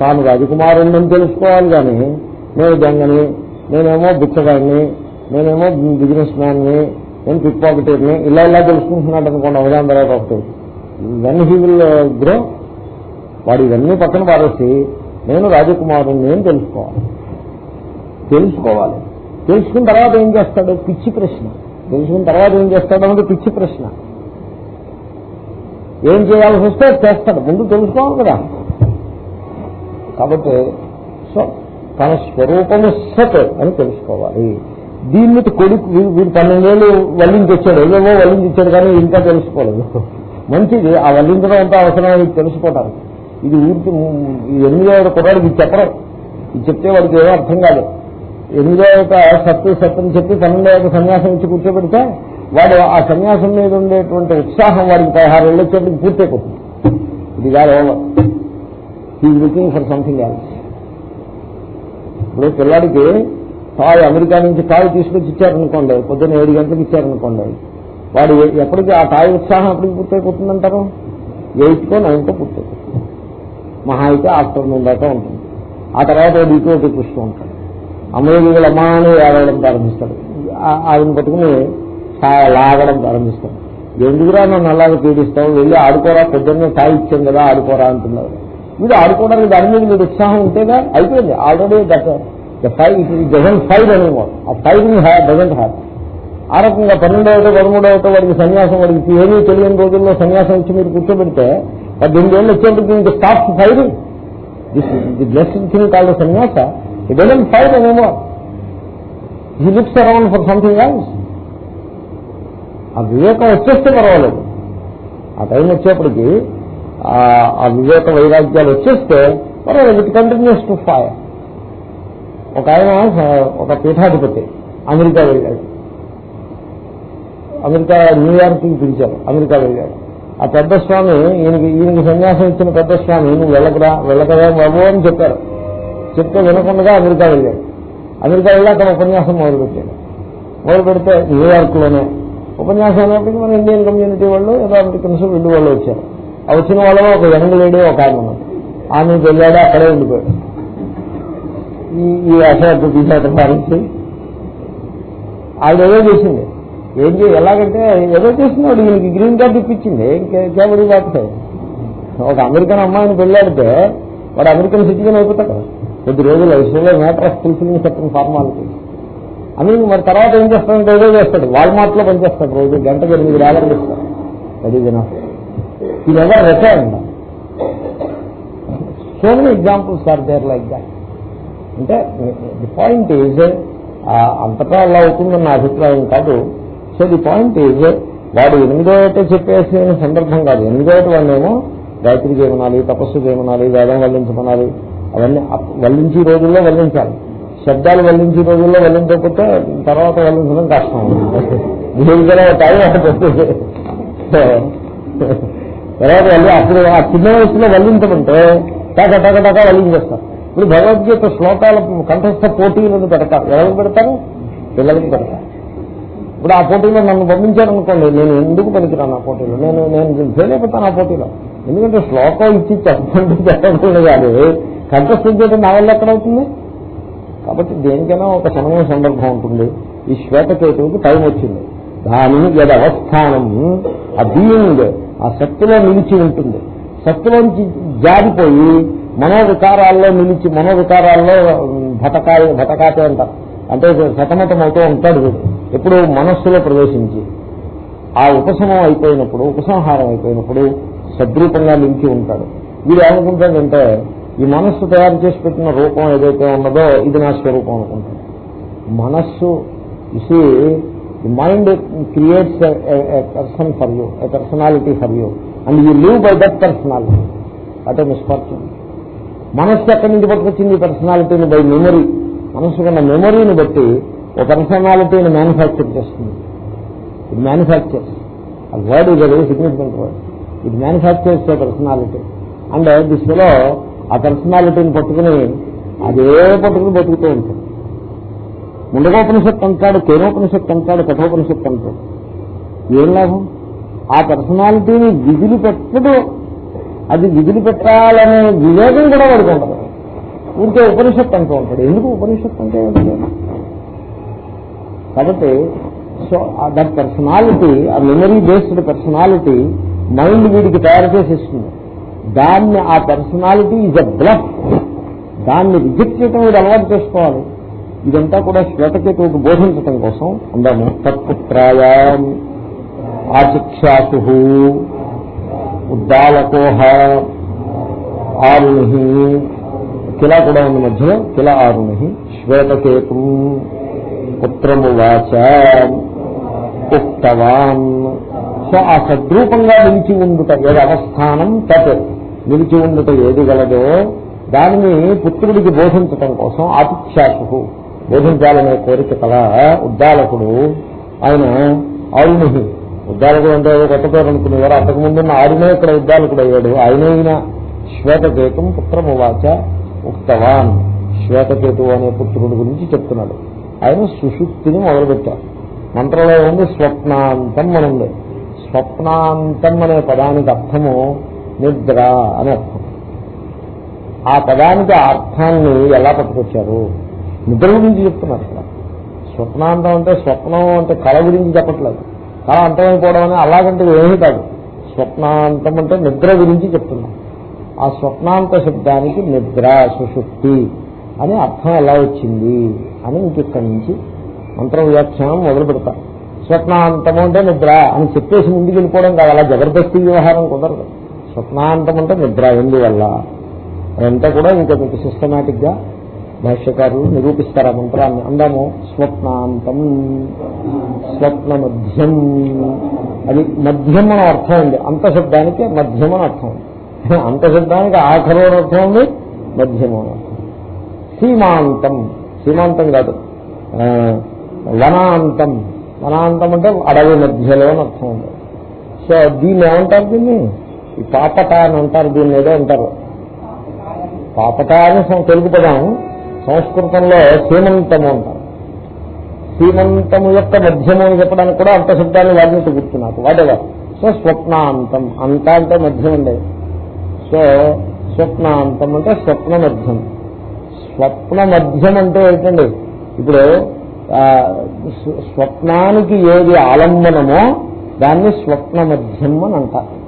తాను రాజకుమారుడిని తెలుసుకోవాలి కానీ నేను దొంగని నేనేమో బిచ్చగాడిని నేనేమో బిజినెస్ మ్యాన్ని నేను పిక్ పాకెటర్ని ఇలా ఇలా తెలుసుకుంటున్నాడు అనుకోండి అవగాహన తర్వాత ఒకటి వెన్ హీ విల్ గ్రో వాడు ఇవన్నీ పక్కన పారేసి నేను రాజకుమారుణ్ణి అని తెలుసుకోవాలి? తెలుసుకోవాలి. తెలుసుకున్న తర్వాత ఏం చేస్తాడు? పిచ్చి ప్రశ్న. తెలుసుకున్న తర్వాత ఏం చేస్తాడు అన్నది పిచ్చి ప్రశ్న. ఏం చేయాల్సి వస్తే చేస్తాడు. ముందు తెలుసుకోవాలి కదా. కాబట్టి సో తన స్వరూపము సత్ అని తెలుసుకోవాలి. దీన్ని కొడుకు వీడు పన్నెండేళ్ళు వల్లించొచ్చాడు. ఏవేవో వల్లించాడు కానీ ఇంకా తెలుసుకోలేదు. మంచిది. ఆ వల్లించడం అంతా అవసరం తెలుసుకోవటానికి ఇది ఊరికి ఈ ఎనిమిదో కుర్రాడికి ఇది చెప్పడం. ఇది చెప్తే వాడికి ఏమో అర్థం కాదు. ఎనిమిదో సత్తు సత్తుని చెప్పి పన్నెండో సన్యాసం ఇచ్చి కూర్చోబెడితే వాడు ఆ సన్యాసం మీద ఉండేటువంటి ఉత్సాహం వాడికి పదహారు ఏళ్ళు వచ్చేప్పటికి పూర్తయిపోతుంది. ఇది కాదు he looking for something else ఇప్పుడు పిల్లాడికి టాయ్ అమెరికా నుంచి టాయ్ తీసుకొచ్చి ఇచ్చారనుకోండి పొద్దున్న ఏడు గంటలకు ఇచ్చారనుకోండి. వాడు ఎప్పటికీ ఆ టాయ్ ఉత్సాహం ఎప్పటికి పూర్తయిపోతుందంటారు ఎయిట్కో నైన్కో పూర్తయిపోతుంది మహా అయితే ఆఫ్టర్నూన్ దాకా ఉంటుంది. ఆ తర్వాత వాడు చూస్తూ ఉంటాడు. అమ్మయ్య అమ్మా అని ఏడవడం ప్రారంభిస్తాడు. ఆయన ఆవిడని పట్టుకుని లాగడం ప్రారంభిస్తాడు. ఎందుకురా నన్ను అలాగే పీడిస్తావు? వెళ్ళి ఆడుకోరా పొద్దున్నే టాయ్ ఇచ్చాం కదా ఆడుకోరా అంటున్నారు వీడు ఆడుకోవడానికి దాని మీద వీడు ఉత్సాహం ఉంటేగా అయిపోయింది. Already that the five it doesn't five అనేమో ఆ ఫైవ్ డజంట్ హ్యాప్ ఆ రకంగా పన్నెండవటో పదమూడవటో వాడికి సన్యాసం వాడికి ఏమీ తెలియని రోజుల్లో సన్యాసం ఇచ్చి మీరు కూర్చోబెడితే పద్దెనిమిది ఏళ్ళు వచ్చేప్పటికి ఇంక stop firing this the blessing thing called sannyasa it doesn't fire అనేమో he looks around for something else ఆ వివేకం వచ్చేస్తే పర్వాలేదు. ఆ టైం వచ్చేప్పటికి ఆ- వివేక వైరాగ్యాలు వచ్చేస్తే పర్వాలేదు ఇట్ కంటిన్యూస్ టు ఫైర్ ఒక ఆయన ఒక పీఠాధిపతి అమెరికా వెళ్ళాడు. అమెరికా న్యూయార్క్కి పిలిచారు అమెరికా వెళ్ళాడు. ఆ పెద్ద స్వామి ఈయనకి ఈయనకి సన్యాసం ఇచ్చిన పెద్ద స్వామి నువ్వు వెళ్ళకరా వెళ్ళకరా బాబు అని చెప్పారు. చెప్తే వినకుండా అమెరికా వెళ్ళాడు. అమెరికా వెళ్ళి అక్కడ ఉపన్యాసం మొదలుపెట్టాడు. మొదలు పెడితే న్యూయార్క్లోనే ఉపన్యాసం అయినప్పటికీ మన ఇండియన్ కమ్యూనిటీ వాళ్ళు ఏదో అమెరికన్స్ వెళ్ళి వాళ్ళు వచ్చారు. వచ్చిన వాళ్ళలో ఒక యంగ్ లేడీ ఒక ఆయన ఆమె వెళ్ళాడు అక్కడే ఉండిపోయాడు. ఈ అసలు తీసేట పారించి ఆవిడ ఏదో చేసింది. ఏం చేయ ఎలాగంటే ఏదో చేసినాడు వీళ్ళకి గ్రీన్ కార్డు ఇప్పించింది. కేబడి బాగుతాయి ఒక అమెరికన్ అమ్మాయిని పెళ్ళాడితే వాడు అమెరికన్ సిటిజన్ అయిపోతాడు. కొద్ది రోజులు ఐశ్వర్య మ్యాటర్ ఆఫ్ ఫుల్ఫిలింగ్ చెప్పిన ఫార్మాలిటీ. అని మరి తర్వాత ఏం చేస్తాడంటే ఏదో చేస్తాడు. వాల్మార్ట్లో పనిచేస్తాడు రోజు. గంట ఎనిమిది డాలర్లు ఇస్తాడు అది దినం ఇది ఎవరు retired so many examples are there like that అంటే ది పాయింట్ ఈజ్ అంతటా అలా అవుతుందని నా అభిప్రాయం కాదు. సో ది పాయింట్ ఈజ్ వాడు ఎనిమిదో ఏట చెప్పేసిన సందర్భం కాదు. ఎనిమిదో ఏట వాళ్ళేమో గాయత్రి చేయమనాలి తపస్సు చేయమనాలి వేదం వల్లించమనాలి అవన్నీ వల్లించి రోజుల్లో వల్లించాలి. శబ్దాలు వల్లించి రోజుల్లో వల్లించకపోతే తర్వాత వల్లించడం కష్టం. దీనికి టైం అంటే తర్వాత వెళ్ళి అప్పుడు ఆ చిన్న వయసులో వల్లించమంటే టక టక టక వల్లించేస్తారు ఇప్పుడు భగవద్గీత శ్లోకాల కంఠస్థ పోటీలను పెడతారు? ఎవరికి పెడతారు? పిల్లలకి పెడతారు. ఇప్పుడు ఆ పోటీలో నన్ను పంపించారనుకోండి నేను ఎందుకు పనికిరాను ఆ పోటీలో? నేను నేను ఫెయిల్ అయిపోతాను ఆ పోటీలో. ఎందుకంటే శ్లోకం ఇచ్చి చెప్పండి చెప్పకుండా కాదు కంఠస్థం చేయడం నా వల్ల ఎక్కడ అవుతుంది కాబట్టి దేనికైనా ఒక సమయం సందర్భం ఉంటుంది. ఈ శ్వేతకేతువుకి టైం వచ్చింది. దాని గదవస్థానం అవస్థానం ఆ బీయింగ్ ఆ శక్తిలో నిలిచి ఉంటుంది. శక్తిలోంచి జారిపోయి మనోవికారాల్లో నిలిచి మనోవికారాల్లో భటకాయ భటకాతే అంటారు. అంటే సతమతం అవుతూ ఉంటాడు వీడు. ఎప్పుడు మనస్సులో ప్రవేశించి ఆ ఉపశమం అయిపోయినప్పుడు ఉపసంహారం అయిపోయినప్పుడు సద్రూపంగా నిలిచి ఉంటాడు. వీడు ఏమనుకుంటాడంటే ఈ మనస్సు తయారు చేసి పెట్టిన రూపం ఏదైతే ఉన్నదో ఇది నా స్వరూపం అనుకుంటాడు. మనస్సు is the mind creates person for you a personality for you and you live by that personality at misfortune మనస్సు ఎక్కడి నుంచి పట్టుకొచ్చింది? పర్సనాలిటీని బై మెమరీ మనస్సుకున్న మెమరీని బట్టి ఒక పర్సనాలిటీని మ్యానుఫ్యాక్చర్ చేస్తుంది. ఇట్ మ్యానుఫ్యాక్చర్స్ ఆ వర్డ్ ఇది very significant word it manufactures personality and దిశలో ఆ పర్సనాలిటీని పట్టుకుని అదే పట్టుకుని బతుకుతూ ఉంటుంది. ముండగోపనిషత్తు అంటాడు కేనోపనిషత్తు అంటాడు కఠోపనిషత్తు అంటాడు. ఏం లాభం? ఆ పర్సనాలిటీని విధులు పెట్టడు అది విధులు పెట్టాలనే వివేకం కూడా వాడికి ఉంటే ఉపనిషత్తు అంటూ ఉంటాడు. ఎందుకు ఉపనిషత్తు అంటే కాబట్టి సో దట్ పర్సనాలిటీ ఆ మెమరీ బేస్డ్ పర్సనాలిటీ మైండ్ వీడికి తయారు చేసేస్తుంది. దాన్ని ఆ పర్సనాలిటీ ఈజ్ అ బ్లఫ్ దాన్ని రిజెక్ట్ చేయటం వీడు అలవాటు చేసుకోవాలి. ఇదంతా కూడా శ్వేతకేతువుకు బోధించటం కోసం అందాము. తత్పుత్రాయ ఆచిక్షాసు ఉద్దాలకోహ ఆరుణి. కిలా కూడా ఉంది మధ్యలో. కిల ఆరుణి. శ్వేతకేతు పుత్రము వాచ ఉక్తవాన్. సో ఆ సద్రూపంగా నిలిచి ఉండుట ఏది అవస్థానం? తత్. నిలిచి ఉండుట ఏది గలదో దానిని పుత్రుడికి బోధించటం కోసం ఆతిక్షాసు బోధించాలనే కోరిక కల ఉద్దాలకుడు ఆయన ఆరుణి ఉద్దాలకుడు అంటే ఏదో కొత్త పేరు అనుకునేవారు. అంతకుముందున్న ఆరునే ఇక్కడ ఉద్దాలకుడు అయ్యాడు ఆయనైన శ్వేతకేతం పుత్రమువాచ ఉక్తవాన్. శ్వేతకేతు అనే పుత్రుడి గురించి చెప్తున్నాడు. ఆయన సుషుప్తిని మొదలుపెట్టారు. మంత్రంలో ఉంది స్వప్నాంతం అని ఉంది. స్వప్నాంతం అనే పదానికి అర్థము నిద్ర అని అర్థం. ఆ పదానికి అర్థాన్ని ఎలా పట్టుకొచ్చారు? నిద్ర గురించి చెప్తున్నారు ఇక్కడ. స్వప్నాంతం అంటే స్వప్నం అంటే కళ గురించి చెప్పట్లేదు. కళ అంతమైపోవడం అని అలాగంటే ఏమీ కాదు. స్వప్నాంతం అంటే నిద్ర గురించి చెప్తున్నాం ఆ స్వప్నాంత శబ్దానికి నిద్ర సుషుప్తి అని అర్థం ఎలా వచ్చింది అని ఇంకిక్కడి నుంచి మంత్ర వ్యాఖ్యానం మొదలు పెడతారు స్వప్నాంతం అంటే నిద్ర అని చెప్పేసి ముందుకు వెళ్ళిపోవడం కాదు. అలా జబర్దస్తి వ్యవహారం కుదరదు. స్వప్నాంతం అంటే నిద్ర ఎందువల్ల? అదంతా కూడా ఇంకా మీకు సిస్టమేటిక్ గా నిరూపిస్తారు ఆ మంత్రాన్ని. అందాము స్వప్నాంతం స్వప్న మధ్యం అది మధ్యం అని అర్థం ఉంది. అంత శబ్దానికి మధ్యం అని అర్థం ఉంది. అంత శబ్దానికి ఆఖరు అని అర్థం ఉంది మధ్యం అని అర్థం సీమాంతం. సీమాంతం కాదు. ఆ, వనాంతం. వనాంతం అంటే అడవి మధ్యలో అని అర్థం ఉంది. సో దీన్ని ఏమంటారు దీన్ని? ఈ పాపట అని అంటారు దీన్ని ఏదో అంటారు. పాపట అని సం- తెలుగు సంస్కృతంలో సీమంతము అంటారు. సీమంతము యొక్క మధ్యము అని చెప్పడానికి కూడా అంత శబ్దాన్ని వాటిని గుర్తు వాటెవర్ సో స్వప్నాంతం. అంత అంటే మధ్యం అండి. సో స్వప్నాంతం అంటే స్వప్న మధ్యం. స్వప్న మధ్యం అంటే ఏంటండి? ఇప్పుడు ఆ, స్వప్నానికి ఏది ఆలంబనమో దాన్ని స్వప్న మధ్యం అని అంటారు.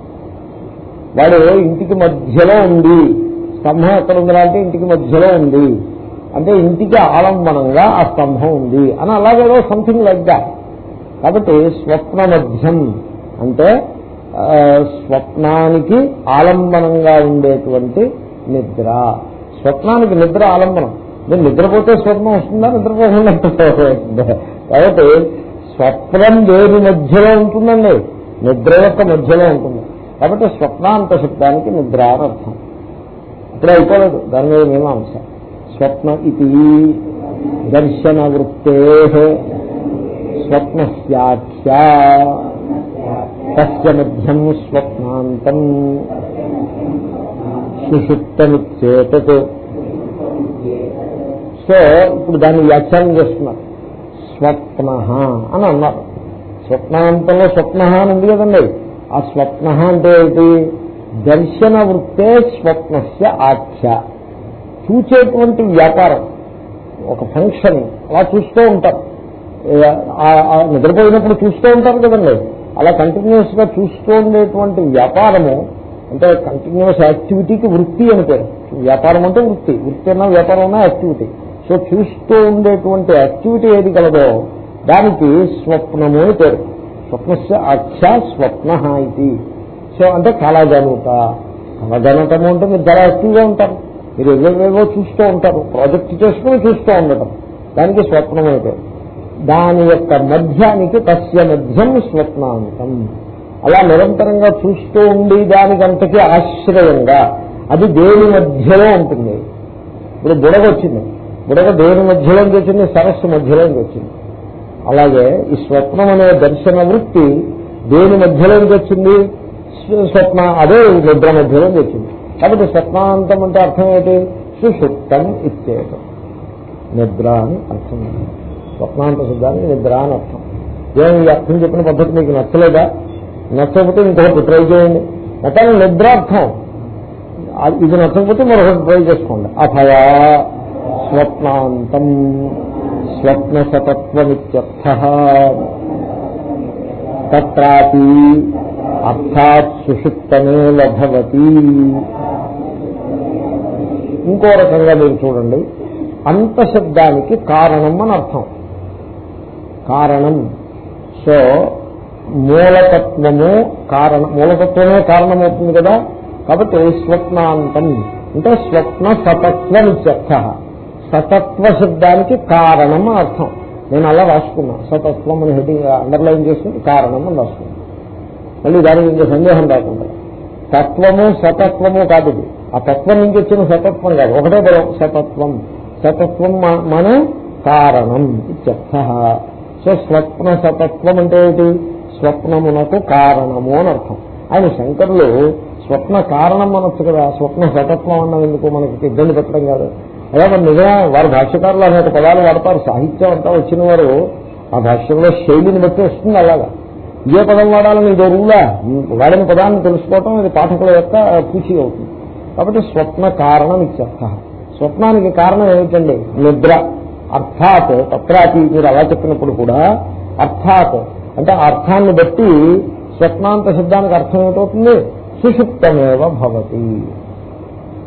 వాడు ఇంటికి మధ్యలో ఉంది. స్తంభం ఎక్కడ ఉందా అంటే ఇంటికి మధ్యలో ఉంది. అంటే ఇంటికి ఆలంబనంగా ఆ స్తంభం ఉంది అని అలాగేదో సంథింగ్ లైక్ దాట్ కాబట్టి స్వప్న మధ్యం అంటే స్వప్నానికి ఆలంబనంగా ఉండేటువంటి నిద్ర. స్వప్నానికి నిద్ర ఆలంబనం. నేను నిద్రపోతే స్వప్నం వస్తుందా నిద్రపోకుండా కాబట్టి స్వప్నం దేని మధ్యలో ఉంటుందండి? నిద్ర యొక్క మధ్యలో ఉంటుంది. కాబట్టి స్వప్నాంత శబ్దానికి నిద్ర అని అర్థం. ఇక్కడ అయిపోలేదు. దాని మీద మీమాంస స్వప్న ఇది దర్శన వృత్తే స్వప్నస్యాఖ్య. తస్య మధ్యం స్వప్నాంతం. సుషుప్తమిచ్చేత సో ఇప్పుడు దాన్ని వ్యాఖ్యానం చేస్తున్నారు. స్వప్న అని అన్నారు. స్వప్నాంతంలో స్వప్న అని ఉంది కదండి. ఆ స్వప్న అంటే ఏంటి? దర్శన వృత్తే స్వప్నస్య ఆఖ్య. చూచేటువంటి వ్యాపారం ఒక ఫంక్షన్ అలా చూస్తూ ఉంటారు. నిద్రపోయినప్పుడు చూస్తూ ఉంటారు కదండి. అలా కంటిన్యూస్గా చూస్తూ ఉండేటువంటి వ్యాపారము అంటే కంటిన్యూస్ యాక్టివిటీకి వృత్తి అని పేరు. వ్యాపారం అంటే వృత్తి. వృత్తి అన్న వ్యాపారం అన్న యాక్టివిటీ. సో చూస్తూ ఉండేటువంటి యాక్టివిటీ ఏది కలదో దానికి స్వప్నము అని పేరు. స్వప్నస్య అక్ష స్వప్న ఇది. సో అంటే కళగనుట కళజనటము అంటే మీరు చాలా యాక్టివ్గా ఉంటారు. మీరు ఏవేవేవో చూస్తూ ఉంటారు. ప్రాజెక్ట్ చేసుకుని చూస్తూ ఉండటం. దానికి స్వప్నం అయితే దాని యొక్క మధ్యానికి తస్య మధ్యం స్వప్నాంతం. అలా నిరంతరంగా చూస్తూ ఉండి దానికంతకీ ఆశ్రయంగా అది దేని మధ్యలో ఉంటుంది? ఇప్పుడు బుడగ వచ్చింది. బుడగ దేని మధ్యలోకి వచ్చింది? సరస్సు మధ్యలోకి వచ్చింది. అలాగే ఈ స్వప్నం అనే దర్శన వృత్తి దేని మధ్యలోకి వచ్చింది? స్వప్న అదే నిద్ర మధ్యలోకి వచ్చింది. కాబట్టి స్వప్నాంతం అంటే అర్థం ఏంటి? సుషుప్తం ఇచ్చేయటం నిద్ర అని అర్థం. స్వప్నాంత శబ్దానికి నిద్ర అని అర్థం. ఏమి ఈ అర్థం చెప్పిన పద్ధతి మీకు నచ్చలేదా? నచ్చకపోతే ఇంకొకటి ట్రై చేయండి. మొత్తానికి నిద్రార్థం అది- ఇది నచ్చకపోతే మరొకటి ట్రై చేసుకోండి. అథయా స్వప్నాంతం స్వప్న సతత్వమిత్యర్థ తి అర్థాత్ సుషుప్తమే లభవతి. ఇంకో రకంగా మీరు చూడండి. అంత శబ్దానికి కారణం అని అర్థం. కారణం. సో మూలతత్వము కారణం. మూలతత్వమే కారణమవుతుంది కదా? కాబట్టి స్వప్నాంతం. అంటే స్వప్న సతత్వం నిత్యర్థ. సతత్వ శబ్దానికి కారణం అర్థం. నేను అలా రాసుకున్నాను సతత్వం అని హెడ్డింగ్ అండర్లైన్ చేసుకుని కారణం అని రాసుకున్నాను మళ్ళీ దానికి ఇంకా సందేహం రాకుండా. తత్వము సతత్వము కాదు ఇది. ఆ తత్వం నుంచి వచ్చిన సతత్వం కాదు. ఒకటే పదం సతత్వం. సతత్వం మన కారణం ఇత్యర్థ. సో స్వప్న సతత్వం అంటే ఏంటి స్వప్నమునకు కారణము అని అర్థం. ఆయన శంకరులు స్వప్న కారణం అనొచ్చు కదా. స్వప్న సతత్వం అన్నం ఎందుకు మనకి ఇబ్బంది పెట్టడం కాదు. అలా మరి నిజమే. వారు భాష్యకారులు అనేక పదాలు వాడతారు. సాహిత్యం అంతా వచ్చిన వారు ఆ భాష్యంలో శైలిని బట్టి వస్తుంది అలాగా. ఏ పదం వాడాలని ఇదో రూలా వాడిన పదాన్ని తెలుసుకోవటం ఇది పాఠకుల యొక్క పూచి అవుతుంది. కాబట్టి స్వప్న కారణం ఇత్యర్థ. స్వప్నానికి కారణం ఏమిటండి? నిద్ర. అర్థాత్ తత్రాతి మీరు అలా చెప్పినప్పుడు కూడా అర్థాత్ అంటే అర్థాన్ని బట్టి స్వప్నాంత శబ్దానికి అర్థం ఏమిటవుతుంది? సుషుప్తమేవ భవతి.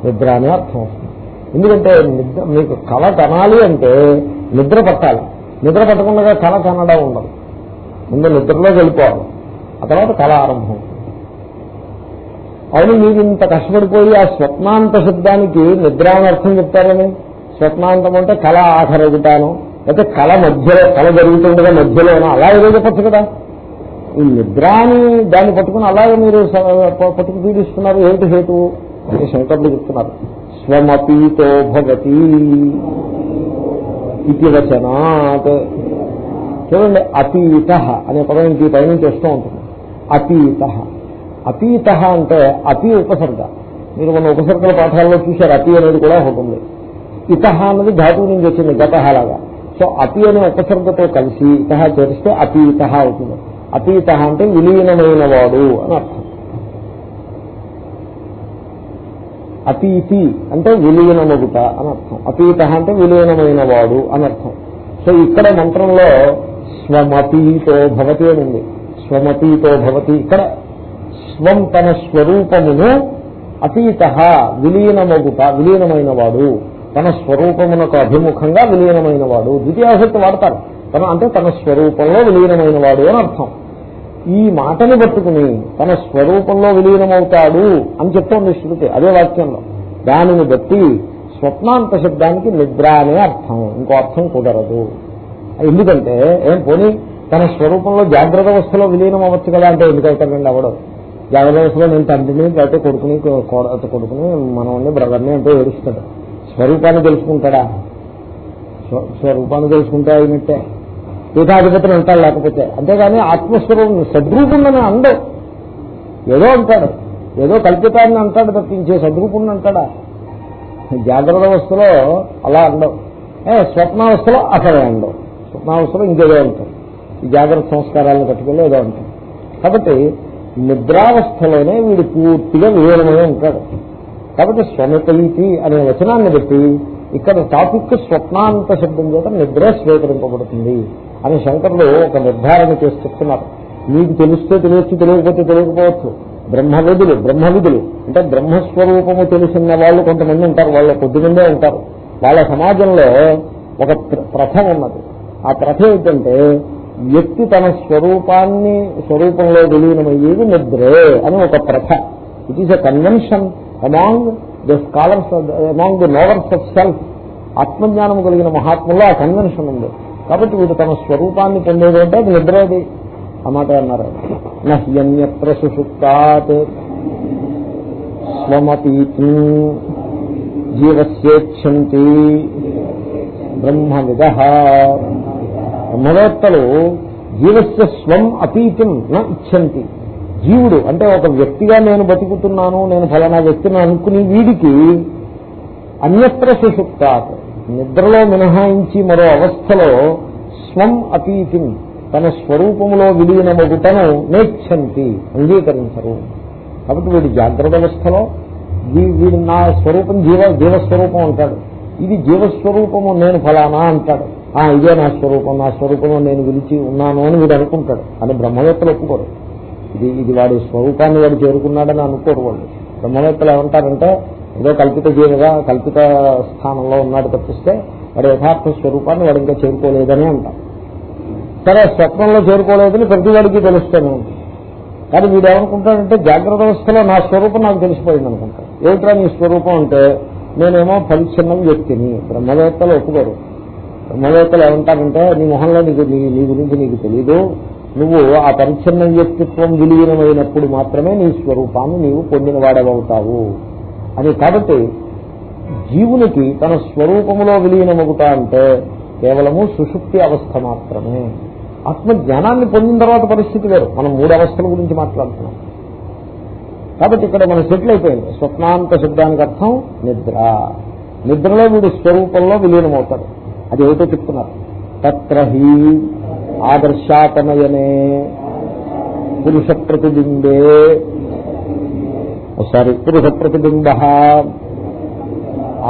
నిద్ర అనే అర్థం వస్తుంది. ఎందుకంటే నిద్ర మీకు కళ కనాలి అంటే నిద్ర పట్టాలి. నిద్ర పట్టకుండా కళ కనడం ఉండదు. ముందు నిద్రలోకి వెళ్ళిపోవాలి. ఆ తర్వాత కళ ఆరంభం. అవును మీరు ఇంత కష్టపడిపోయి ఆ స్వప్నాంత శబ్దానికి నిద్ర అని అర్థం చెప్తారని స్వప్నాంతం అంటే కళ ఆఖరగుతాను అయితే కళ మధ్యలో కళ జరుగుతుండగా మధ్యలోనో? అలా ఏదో చెప్పచ్చు కదా. ఈ నిద్రాని దాన్ని పట్టుకుని అలాగే మీరు పట్టుకు పీడిస్తున్నారు. ఏమిటి హేతు? అంటే శంకర్లు చెప్తున్నారు. స్వమపీతో భగతి ఇది వచనాత్. చూడండి అతీత. అనే పదం ఇంక పైనుంచి వస్తూ ఉంటుంది. అతీత. అతీత అంటే అతి ఉపసర్గ. మీరు మన ఉపసర్గల పాఠాల్లో చూశారు అతి అనేది కూడా ఉంటుంది ఇత అన్నది ధాతువు నుంచి వచ్చింది గత లాగా. సో అతి అనే ఉపసర్గతో కలిసి ఇత చేరిస్తే అతీత అవుతుంది. అతీత అంటే విలీనమైన వాడు అని అర్థం. అతీతి అంటే విలీనమగుట అని అర్థం. అతీత అంటే విలీనమైన వాడు అని అర్థం. సో ఇక్కడ మంత్రంలో స్వమతీతో భవతి అని ఉంది స్వమతీతో భవతి ఇక్కడ. స్వం తన స్వరూపమును అతీత విలీనమగుట విలీనమైన వాడు తన స్వరూపమునకు అభిముఖంగా విలీనమైన వాడు ద్వితీయాసక్తి వాడతారు. తన అంటే తన స్వరూపంలో విలీనమైన వాడు అని అర్థం. ఈ మాటని పట్టుకుని తన స్వరూపంలో విలీనమవుతాడు అని చెప్తోంది శృతి. అదే వాక్యంలో. దానిని బట్టి స్వప్నాంత శబ్దానికి నిద్ర అనే అర్థం. ఇంకో అర్థం కుదరదు. ఎందుకంటే ఏం పోనీ తన స్వరూపంలో జాగ్రత్త అవస్థలో విలీనం అవ్వచ్చు కదా అంటే ఎందుకు అవడం జాగ్రత్త అవస్థలో నేను తండ్రిని లేకపోతే కొడుకుని కొడుకుని మనల్ని బ్రదర్ని అంటే ఏడుస్తాడు. స్వరూపాన్ని తెలుసుకుంటాడా? స్వ- స్వరూపాన్ని తెలుసుకుంటే అయినట్టే పీఠాధిపతిని అంటాడు లేకపోతే. అంతేగాని ఆత్మస్వరూపం సద్రూపుణ్ణని అందవు ఏదో అంటాడు. ఏదో కల్పితాన్ని అంటాడు తప్పించే సద్రూపుణ్ణి అంటాడా? జాగ్రత్త అవస్థలో అలా అండవు. ఏ స్వప్నావస్థలో అసలే నా అవసరం ఇంకేదో అంటారు. ఈ జాగ్రత్త సంస్కారాలను కట్టుకుని ఏదో అంటారు. కాబట్టి నిద్రావస్థలోనే వీడు పూర్తిగా విలీనమై ఉంటాడు. కాబట్టి స్వమితీతి అనే వచనాన్ని బట్టి ఇక్కడ టాపిక్ స్వప్నాంత శబ్దం చేత నిద్ర స్వీకరింపబడుతుంది అని శంకరులు ఒక నిర్ధారణ చేసి చెప్తున్నారు. మీకు తెలిస్తే తెలియచ్చు తెలియకపోతే తెలియకపోవచ్చు. బ్రహ్మవిధులు బ్రహ్మవిధులు. అంటే బ్రహ్మస్వరూపము తెలిసిన వాళ్ళు కొంతమంది ఉంటారు వాళ్ళ కొద్దిమందే ఉంటారు. వాళ్ళ సమాజంలో ఒక ప్ర- ఉన్నది ఆ కథ ఏంటంటే వ్యక్తి తన స్వరూపాన్ని స్వరూపంలో విలీనమయ్యేది నిద్రే అని ఒక ప్రథ. It is a convention among the scholars among the knowers of self ఆత్మజ్ఞానం కలిగిన మహాత్ముల్లో ఆ కన్వెన్షన్ ఉంది. కాబట్టి వీడు తన స్వరూపాన్ని పొందేది అంటే అది నిద్రేది. ఆ మాట అన్నారు నహ్యన్యత్ర సుషుప్తాత్ స్వమపీతి జీవస్యేచ్ఛంతి బ్రహ్మవిద బ్రహ్మవేత్తలు జీవస్య స్వం అతీతిం నా ఇచ్చంతి. జీవుడు అంటే ఒక వ్యక్తిగా నేను బతుకుతున్నాను నేను ఫలానా వ్యక్తిని అనుకుని వీడికి అన్యత్ర సుషుప్తాత్ నిద్రలో మినహాయించి మరో అవస్థలో స్వం అతీతిం తన స్వరూపంలో విలీన విలీనమగుటను నేర్చంతి అంగీకరించరు. కాబట్టి వీడి జాగ్రత్త అవస్థలో వీడి వీడు నా స్వరూపం జీవ జీవస్వరూపం అంటాడు. ఇది జీవస్వరూపము నేను ఫలానా అంటాడు. ఆ ఇదే నా స్వరూపం నా స్వరూపంలో నేను విలిచి ఉన్నాను అని వీడు అనుకుంటాడు. అని బ్రహ్మవేత్తలు ఒప్పుకోరు. ఇది ఇది వాడి స్వరూపాన్ని వాడు చేరుకున్నాడని అనుకోరు వాళ్ళు. బ్రహ్మవేత్తలు ఏమంటారంటే ఏదో కల్పిత జీవిగా కల్పిత స్థానంలో ఉన్నాడు తప్పిస్తే వాడు యథార్థ స్వరూపాన్ని వాడు ఇంకా చేరుకోలేదని అంటారు. సరే స్వప్నంలో చేరుకోలేదని ప్రతి వాడికి తెలుస్తూనే ఉంటుంది కానీ వీడు ఏమనుకుంటాడంటే జాగ్రత్త అవస్థలో నా స్వరూపం నాకు తెలిసిపోయింది అనుకుంటాడు. ఏమిట్రా నీ స్వరూపం అంటే నేనేమో పరిచ్ఛిన్నం వ్యక్తిని. బ్రహ్మవేత్తలు ఒప్పుకోరు. బ్రహ్మవేత్తలు ఏమంటారంటే నీ మొహంలో నీకు నీ నీ గురించి నీకు తెలీదు. నువ్వు ఆ పరిచ్ఛిన్న వ్యక్తిత్వం విలీనమైనప్పుడు మాత్రమే నీ స్వరూపాన్ని నీవు పొందిన వాడవవుతావు అని కాబట్టి జీవునికి తన స్వరూపములో విలీనమగుట అంటే కేవలము సుషుప్తి అవస్థ మాత్రమే. ఆత్మ జ్ఞానాన్ని పొందిన తర్వాత పరిస్థితి వేరు. మనం మూడు అవస్థల గురించి మాట్లాడుతున్నాం. కాబట్టి ఇక్కడ మనం సెటిల్ అయిపోయింది. స్వప్నాంత శబ్దానికి అర్థం నిద్ర. నిద్రలో వీడు స్వరూపంలో విలీనమవుతాడు. అది ఏమిటో చెప్తున్నారు. తత్ర హి ఆదర్శాతనయనే పురుష ప్రతిబింబే సారీ పురుష ప్రతిబింబ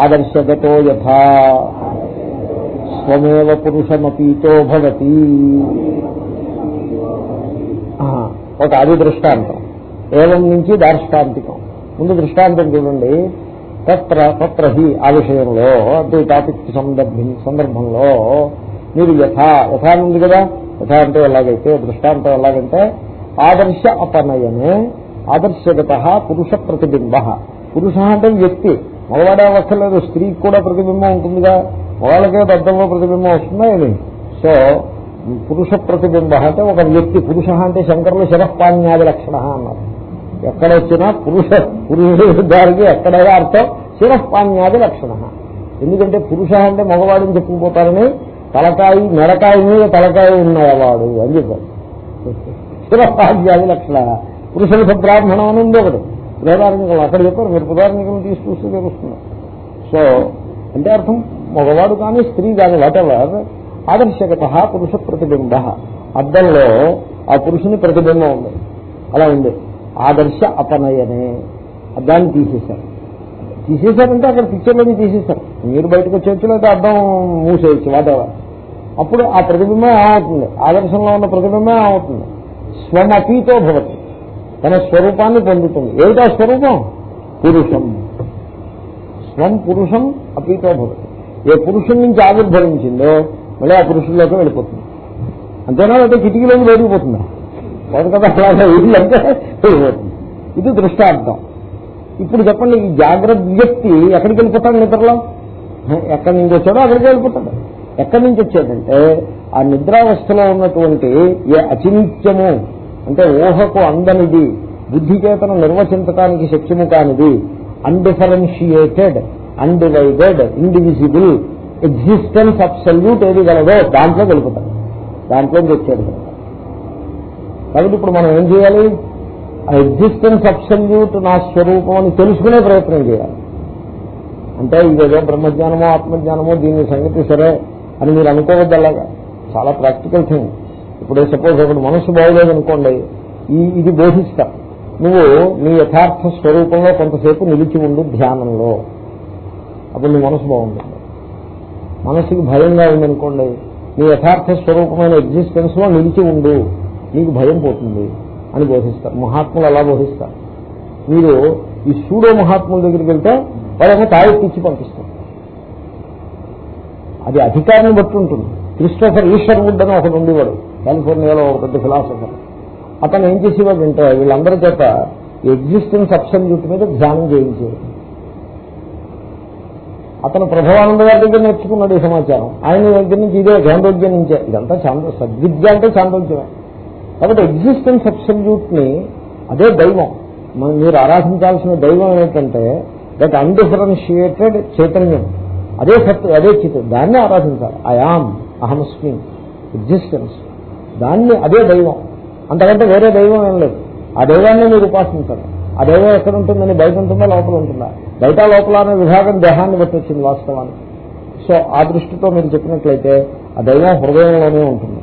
ఆదర్శగతో యథా స్వమేవ పురుషమతీతో భవతి. ఒక అది దృష్టాంతం ఏవం నుంచి దార్ష్టాంతికం. ముందు దృష్టాంతం చూడండి. తత్ర తత్ర హి ఆ విషయంలో అంటే టాపిక్ సందర్భంలో మీరు యథా యథా ఉంది కదా? యథా అంటే ఎలాగైతే దృష్టాంతం ఎలాగంటే ఆదర్శ అపనయనే ఆదర్శగత పురుష ప్రతిబింబ. పురుష అంటే వ్యక్తి. మగవాడే అవసరం స్త్రీకి కూడా ప్రతిబింబం ఉంటుందిగా. మగవాళ్ళకే అర్థంలో ప్రతిబింబం వస్తుందా ఏమి? సో పురుష ప్రతిబింబ అంటే ఒక వ్యక్తి. పురుష అంటే శంకరులు శిరపాణ్యాది లక్షణ అన్నారు. ఎక్కడొచ్చినా పురుష పురుషుడికి ఎక్కడైనా అర్థం. శిరపాణ్యాది లక్షణ. ఎందుకంటే పురుష అంటే మగవాడిని చెప్పుకుపోతారని తలకాయి మెడకాయ మీద తలకాయ ఉన్నవాడు అని చెప్పారు. శిరపాణ్యాది లక్షణ పురుషుల బ్రాహ్మణం అని ఉంది ఒకటి. బృహదార్మికం అక్కడ చెప్పారు మీరు బృహదార్మికం తీసి చూస్తే సో అంటే అర్థం మగవాడు కానీ స్త్రీ కానీ వాటెవర్ ఆదర్శకత పురుష ప్రతిబింబ. అద్దంలో ఆ పురుషుని ప్రతిబింబం ఉంది. అలా ఉంది. ఆదర్శ అపనయనే అద్దాన్ని తీసేశారు. తీసేశారంటే అక్కడ పిక్చర్లోని తీసేశారు. మీరు బయటకు వచ్చేయచ్చు లేదా అద్దం మూసేయచ్చు వాటెవర్ అప్పుడు ఆ ప్రతిబింబం ఏమవుతుంది? ఆదర్శంలో ఉన్న ప్రతిబింబం ఏమవుతుంది? స్వమపీతో భవతి. తన స్వరూపాన్ని పొందుతుంది. ఏమిటా స్వరూపం? పురుషం. స్వం పురుషం అపీతో భవతి. ఏ పురుషుడి నుంచి ఆవిర్భవించిందో మళ్ళీ ఆ పురుషుల్లోకి వెళ్ళిపోతుంది. అంతేనా? అంటే కిటికీలోకి వెళ్ళిపోతుందా కాదు కదా అలాగే వీళ్ళంటే ఇది దృష్టార్థం ఇప్పుడు చెప్పండి ఈ జాగ్రత్త వ్యక్తి ఎక్కడికి వెళ్ళిపోతాడు నిద్రలో? ఎక్కడి నుంచి వచ్చాడో అక్కడికి వెళ్ళిపోతాడు. ఎక్కడి నుంచి వచ్చాడంటే ఆ నిద్రావస్థలో ఉన్నటువంటి ఏ అచినిత్యము అంటే ఊహకు అందనిది బుద్ధి చేతను నిర్వచించడానికి శక్యము కానిది undifferentiated undivided indivisible existence absolute ఏది గలదో దాంట్లో వెళ్ళిపోతాడు. దాంట్లో వచ్చాడు. కాబట్టి ఇప్పుడు మనం ఏం చేయాలి? ఆ ఎగ్జిస్టెన్స్ అబ్సల్యూట్ నా స్వరూపం అని తెలుసుకునే ప్రయత్నం చేయాలి. అంటే ఇదేదో బ్రహ్మజ్ఞానమో ఆత్మజ్ఞానమో దీని సంగతి సరే అని మీరు అనుకోవద్దు అలాగా. చాలా ప్రాక్టికల్ థింగ్ ఇప్పుడు సపోజ్ ఒకటి మనసు బాగోలేదు అనుకోండి ఈ ఇది బోధిస్తా. నువ్వు నీ యథార్థ స్వరూపంలో కొంతసేపు నిలిచి ఉండు ధ్యానంలో. అప్పుడు నీ మనసు బాగుంటుంది. మనసుకి భయంగా ఉందనుకోండి నీ యథార్థ స్వరూపమైన ఎగ్జిస్టెన్స్లో నిలిచి ఉండు. నీకు భయం పోతుంది అని బోధిస్తారు. మహాత్ములు అలా బోధిస్తారు. మీరు ఈ సూడో మహాత్ముల దగ్గరికి వెళ్తే వాళ్ళేమో తాయెత్తిచ్చి పంపిస్తారు. అది అధికారం బట్టి ఉంటుంది. క్రిస్టోఫర్ ఈశ్వర్ వుడ్ అని ఒకడు ఉండేవాడు. కాలిఫోర్నియాలో ఒక పెద్ద ఫిలాసఫర్ అతను ఏం చేసేవాడు అంటే వీళ్ళందరి చేత ఎగ్జిస్టెన్స్ అబ్సల్యూట్ మీద ధ్యానం చేయించేవాడు. అతను ప్రభవానంద గారి దగ్గర నేర్చుకున్నాడు ఈ సమాచారం. ఆయన దగ్గర నుంచి ఇదే చాందోగ్యం నుంచే. ఇదంతా చాందో సద్విద్య అంటే చాంద్రోగ్యమే కాబట్టి ఎగ్జిస్టెన్స్ అబ్సల్యూట్ని అదే దైవం. మనం మీరు ఆరాధించాల్సిన దైవం ఏంటంటే దట్ అన్డిఫరెన్షియేటెడ్ చైతన్యం. అదే సత్ అదే చిత్ దాన్ని ఆరాధించాలి. ఐఆమ్ అహమస్మి ఎగ్జిస్టెన్స్ దాన్ని అదే దైవం. అంతకంటే వేరే దైవం ఏం లేదు. ఆ దైవాన్ని మీరు ఉపాసించాలి. ఆ దైవం ఎక్కడ ఉంటుందని బయట ఉంటుందా లోపల ఉంటుందా? బయట లోపల అనే విభాగం దేహాన్ని బట్టి వచ్చింది వాస్తవానికి. సో ఆ దృష్టితో మీరు చెప్పినట్లయితే ఆ దైవం హృదయంలోనే ఉంటుంది.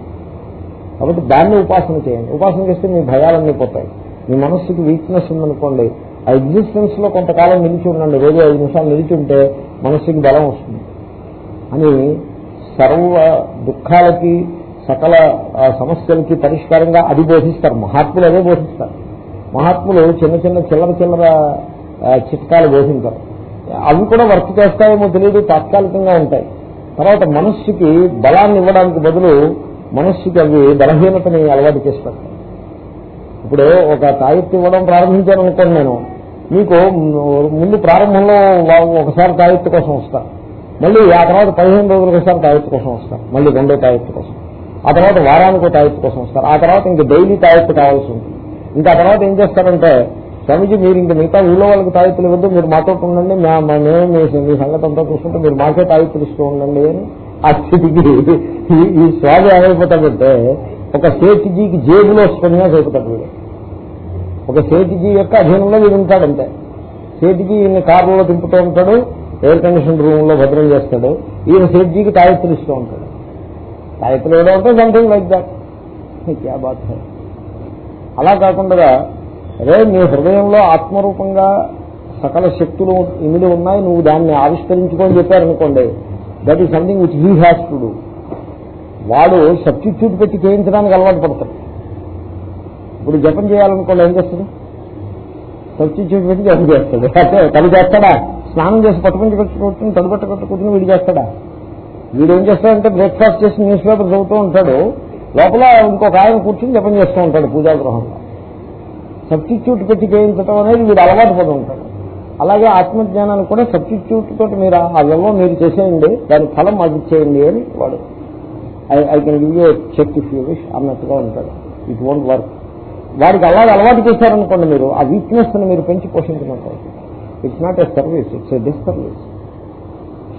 కాబట్టి దాన్ని ఉపాసన చేయండి. ఉపాసన చేస్తే మీ భయాలన్నీ పోతాయి. మీ మనస్సుకి వీక్నెస్ ఉందనుకోండి ఆ ఎగ్జిస్టెన్స్లో కొంతకాలం నిలిచి ఉండండి. రోజు ఐదు నిమిషాలు నిలిచి ఉంటే మనస్సుకి బలం వస్తుంది. అని సర్వ దుఃఖాలకి సకల సమస్యలకి పరిష్కారంగా అది బోధిస్తారు. మహాత్ములు అదే బోధిస్తారు. మహాత్ములు చిన్న చిన్న చిల్లర చిల్లర చిట్కాలు బోధించారు. అవి కూడా వర్క్ చేస్తాయేమో తెలియదు తాత్కాలికంగా ఉంటాయి. తర్వాత మనస్సుకి బలాన్ని ఇవ్వడానికి బదులు మనస్సుకి అవి బలహీనతని అలవాటు చేస్తారు ఇప్పుడు ఒక తాయెత్తి ఇవ్వడం ప్రారంభించాను అనుకోండి నేను. మీకు ముందు ప్రారంభంలో ఒకసారి తాయెత్తు కోసం వస్తాను మళ్ళీ ఆ తర్వాత పదిహేను రోజులకు ఒకసారి తాయెత్తు కోసం వస్తాను మళ్ళీ రెండో తాయెత్తు కోసం. ఆ తర్వాత వారానికి తాయెత్తు కోసం వస్తారు ఆ తర్వాత ఇంక డైలీ తాయెత్తు కావాల్సి ఉంటుంది. ఇంకా తర్వాత ఏం చేస్తారంటే స్వామిజీ మీరు ఇంక మిగతా ఊళ్ళో వాళ్ళకి తాయెత్తులు ఇవ్వద్దు మీరు మాతో ఉండండి మేము మీ మీ సంగతి అంతా చూసుకుంటే మీరు మాకే తాయెత్తులు ఇస్తూ ఉండండి అని ఆ స్థితికి ఈ- స్వామి ఏమైపోతాడంటే ఒక సేతిజీకి జేబులో సన్యాసి అయిపోతాడు వీడు. ఒక సేతిజీ యొక్క అధీనంలో వీడు ఉంటాడంతే సేఠిజీ ఈయన కారులో తింపుతూ ఉంటాడు ఎయిర్ కండిషన్ రూమ్లో భద్రం చేస్తాడు ఈయన సేఫ్జీకి తాయెత్తులు ఇస్తూ ఉంటాడు. తాయెత్తులు ఏదో ఉంటే సంథింగ్ లైక్ దాట్ క్యా బాత్ అలా కాకుండా అదే నీ హృదయంలో ఆత్మరూపంగా సకల శక్తులు ఇమిడి ఉన్నాయి నువ్వు దాన్ని ఆవిష్కరించుకొని చెప్పారనుకోండి that is something which he has to do వాడు సబ్స్టిట్యూట్ పెట్టి చేయించడానికి అలవాటు పడతాడు. ఇప్పుడు జపం చేయాలనుకోండి ఏం చేస్తాడు? సబ్స్టిట్యూట్ పెట్టి జపం చేస్తాడు. అంటే తను చేస్తాడా? స్నానం చేసి పట్టుకుని పెట్టుకుంటుంది తడుపట్టు కూర్చుని వీడు చేస్తాడా? వీడు ఏం చేస్తాడంటే బ్రేక్ఫాస్ట్ చేసి న్యూస్ పేపర్ చదువుతూ ఉంటాడు. లోపల ఇంకొక ఆయన కూర్చుని జపం చేస్తూ ఉంటాడు పూజాగృహంలో సబ్స్టిట్యూట్ పెట్టి చేయించడం అనేది వీడు అలవాటు పడి ఉంటాడు. అలాగే ఆత్మజ్ఞానాన్ని కూడా సబ్స్టిట్యూట్ తోటి మీరు ఆ లెవెల్లో మీరు చేసేయండి దాని ఫలం మాకు ఇచ్చేయండి అని వాడు. I I can give you check if you wish అన్నట్టుగా ఉంటాడు ఇట్ వోంట్ వర్క్ వాడికి అలాగే అలవాటు చేశారనుకోండి మీరు ఆ వీక్నెస్ని మీరు పెంచి పోషించినట్టు it's not a service it's a disservice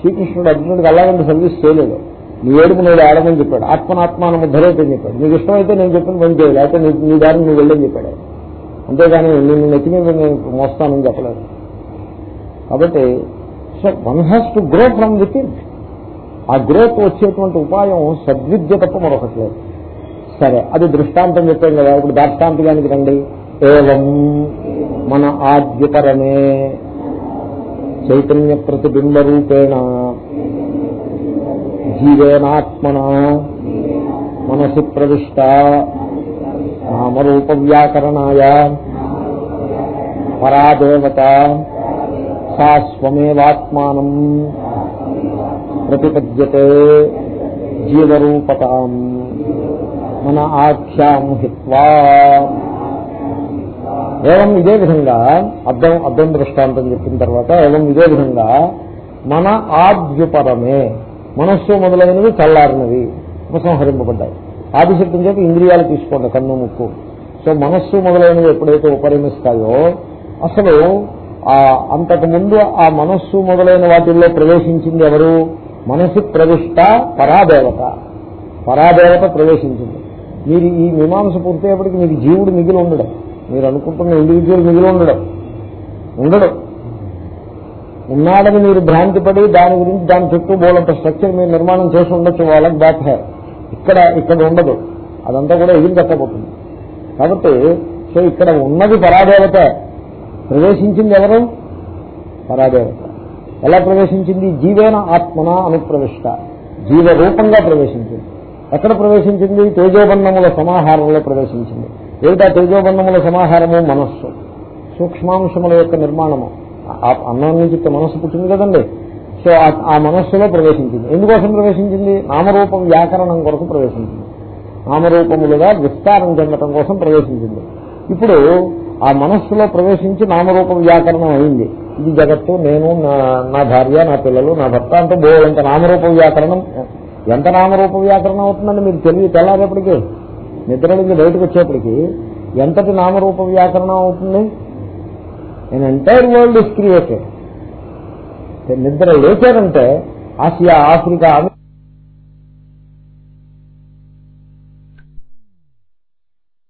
శ్రీకృష్ణుడు అర్జునుడికి అలాగంటే సర్వీస్ చేయలేదు. నీ ఏడుపు నేను ఆడమని చెప్పాడు. ఆత్మనాత్మానం ధరైతే చెప్పాడు. నీకు ఇష్టమైతే నేను చెప్పిన పని చేయలేదు అయితే నీ దారిని నువ్వు వెళ్ళని చెప్పాడు. అంతేగాని నిన్ను నెత్తి మీద నేను మోస్తానని చెప్పలేదు. కాబట్టి so one has to grow from within ఆ గ్రోత్ వచ్చేటువంటి ఉపాయం సద్విద్య తప్ప మరొకట్లేదు సరే అది దృష్టాంతం చెప్పాను కదా ఇప్పుడు దాష్టాంతికానికి రండి. ఏవం మన ఆద్యపరమే చైతన్య ప్రతిబింబ రూపేణ జీవేనాత్మన మనసి ప్రవిష్ట నామరూప వ్యాకరణాయ పరాదేవత సా స్వమేవాత్మానం ప్రతిపద్యతే జీవరూపతాం మన ఆఖ్యాం హిత్వా. ఏవం ఇదే విధంగా అర్థం అర్థం దృష్టాంతం చెప్పిన తర్వాత ఏవం ఇదే విధంగా మన ఆద్యుపరమే మనస్సు మొదలైనవి చల్లారినవి ఉపసంహరింపబడ్డాయి. ఆదిశక్తి చేత ఇంద్రియాలు తీసుకోండి కన్ను ముక్కు. సో మనస్సు మొదలైనవి ఎప్పుడైతే ఉపరిమిస్తాయో అసలు ఆ ముందు ఆ మనస్సు మొదలైన వాటిల్లో ప్రవేశించింది ఎవరు? మనసు ప్రవిష్ట పరాదేవత. పరాదేవత ప్రవేశించింది. మీరు ఈ మీమాంస పూర్తయ్యేప్పటికి మీకు జీవుడు మిగిలి ఉండడం. మీరు అనుకుంటున్న ఇండివిజువల్ మిగిలి ఉండడం. ఉండడం. ఉన్నాడని మీరు భ్రాంతి పడి దాని గురించి దాని చుట్టూ బోలంత స్ట్రక్చర్ మీరు నిర్మాణం చేసి ఉండొచ్చు. వాళ్ళకి బ్యాక్ హెయిర్. ఇక్కడ ఇక్కడ ఉండదు. అదంతా కూడా ఎగిరి కట్టబోతుంది కాబట్టి సో ఇక్కడ ఉన్నది పరాదేవత. ప్రవేశించింది ఎవరు? పరాదేవత. ఎలా ప్రవేశించింది? జీవేన ఆత్మన అనుప్రవిష్ట. జీవ రూపంగా ప్రవేశించింది. ఎక్కడ ప్రవేశించింది? తేజోబంధముల సమాహారంలో ప్రవేశించింది. ఏమిటా తేజోబంధముల సమాహారము? మనస్సు. సూక్ష్మాంశముల యొక్క నిర్మాణము. ఆ అన్నం నుంచి మనస్సు పుట్టింది కదండి. సో ఆ- ఆ మనస్సులో ప్రవేశించింది. ఎందుకోసం ప్రవేశించింది? నామరూపం వ్యాకరణం కొరకు ప్రవేశించింది. నామరూపములుగా విస్తారం చెందటం కోసం ప్రవేశించింది. ఇప్పుడు ఆ మనస్సులో ప్రవేశించి నామరూప వ్యాకరణం అయింది. ఇది జగత్తు నేను నా- నా భార్య నా పిల్లలు నా భర్త అంటే బోలంత నామరూప వ్యాకరణం. ఎంత నామరూప వ్యాకరణం అవుతుందండి మీరు తెలివి తెల్లారేపటికి నిద్ర నుంచి బయటకు వచ్చేప్పటికి ఎంతటి నామరూప వ్యాకరణం అవుతుంది? నేను ఎంటైర్ వరల్డ్ ఇస్ క్రియేటెడ్ నిద్ర లేచారంటే ఆసియా ఆఫ్రికా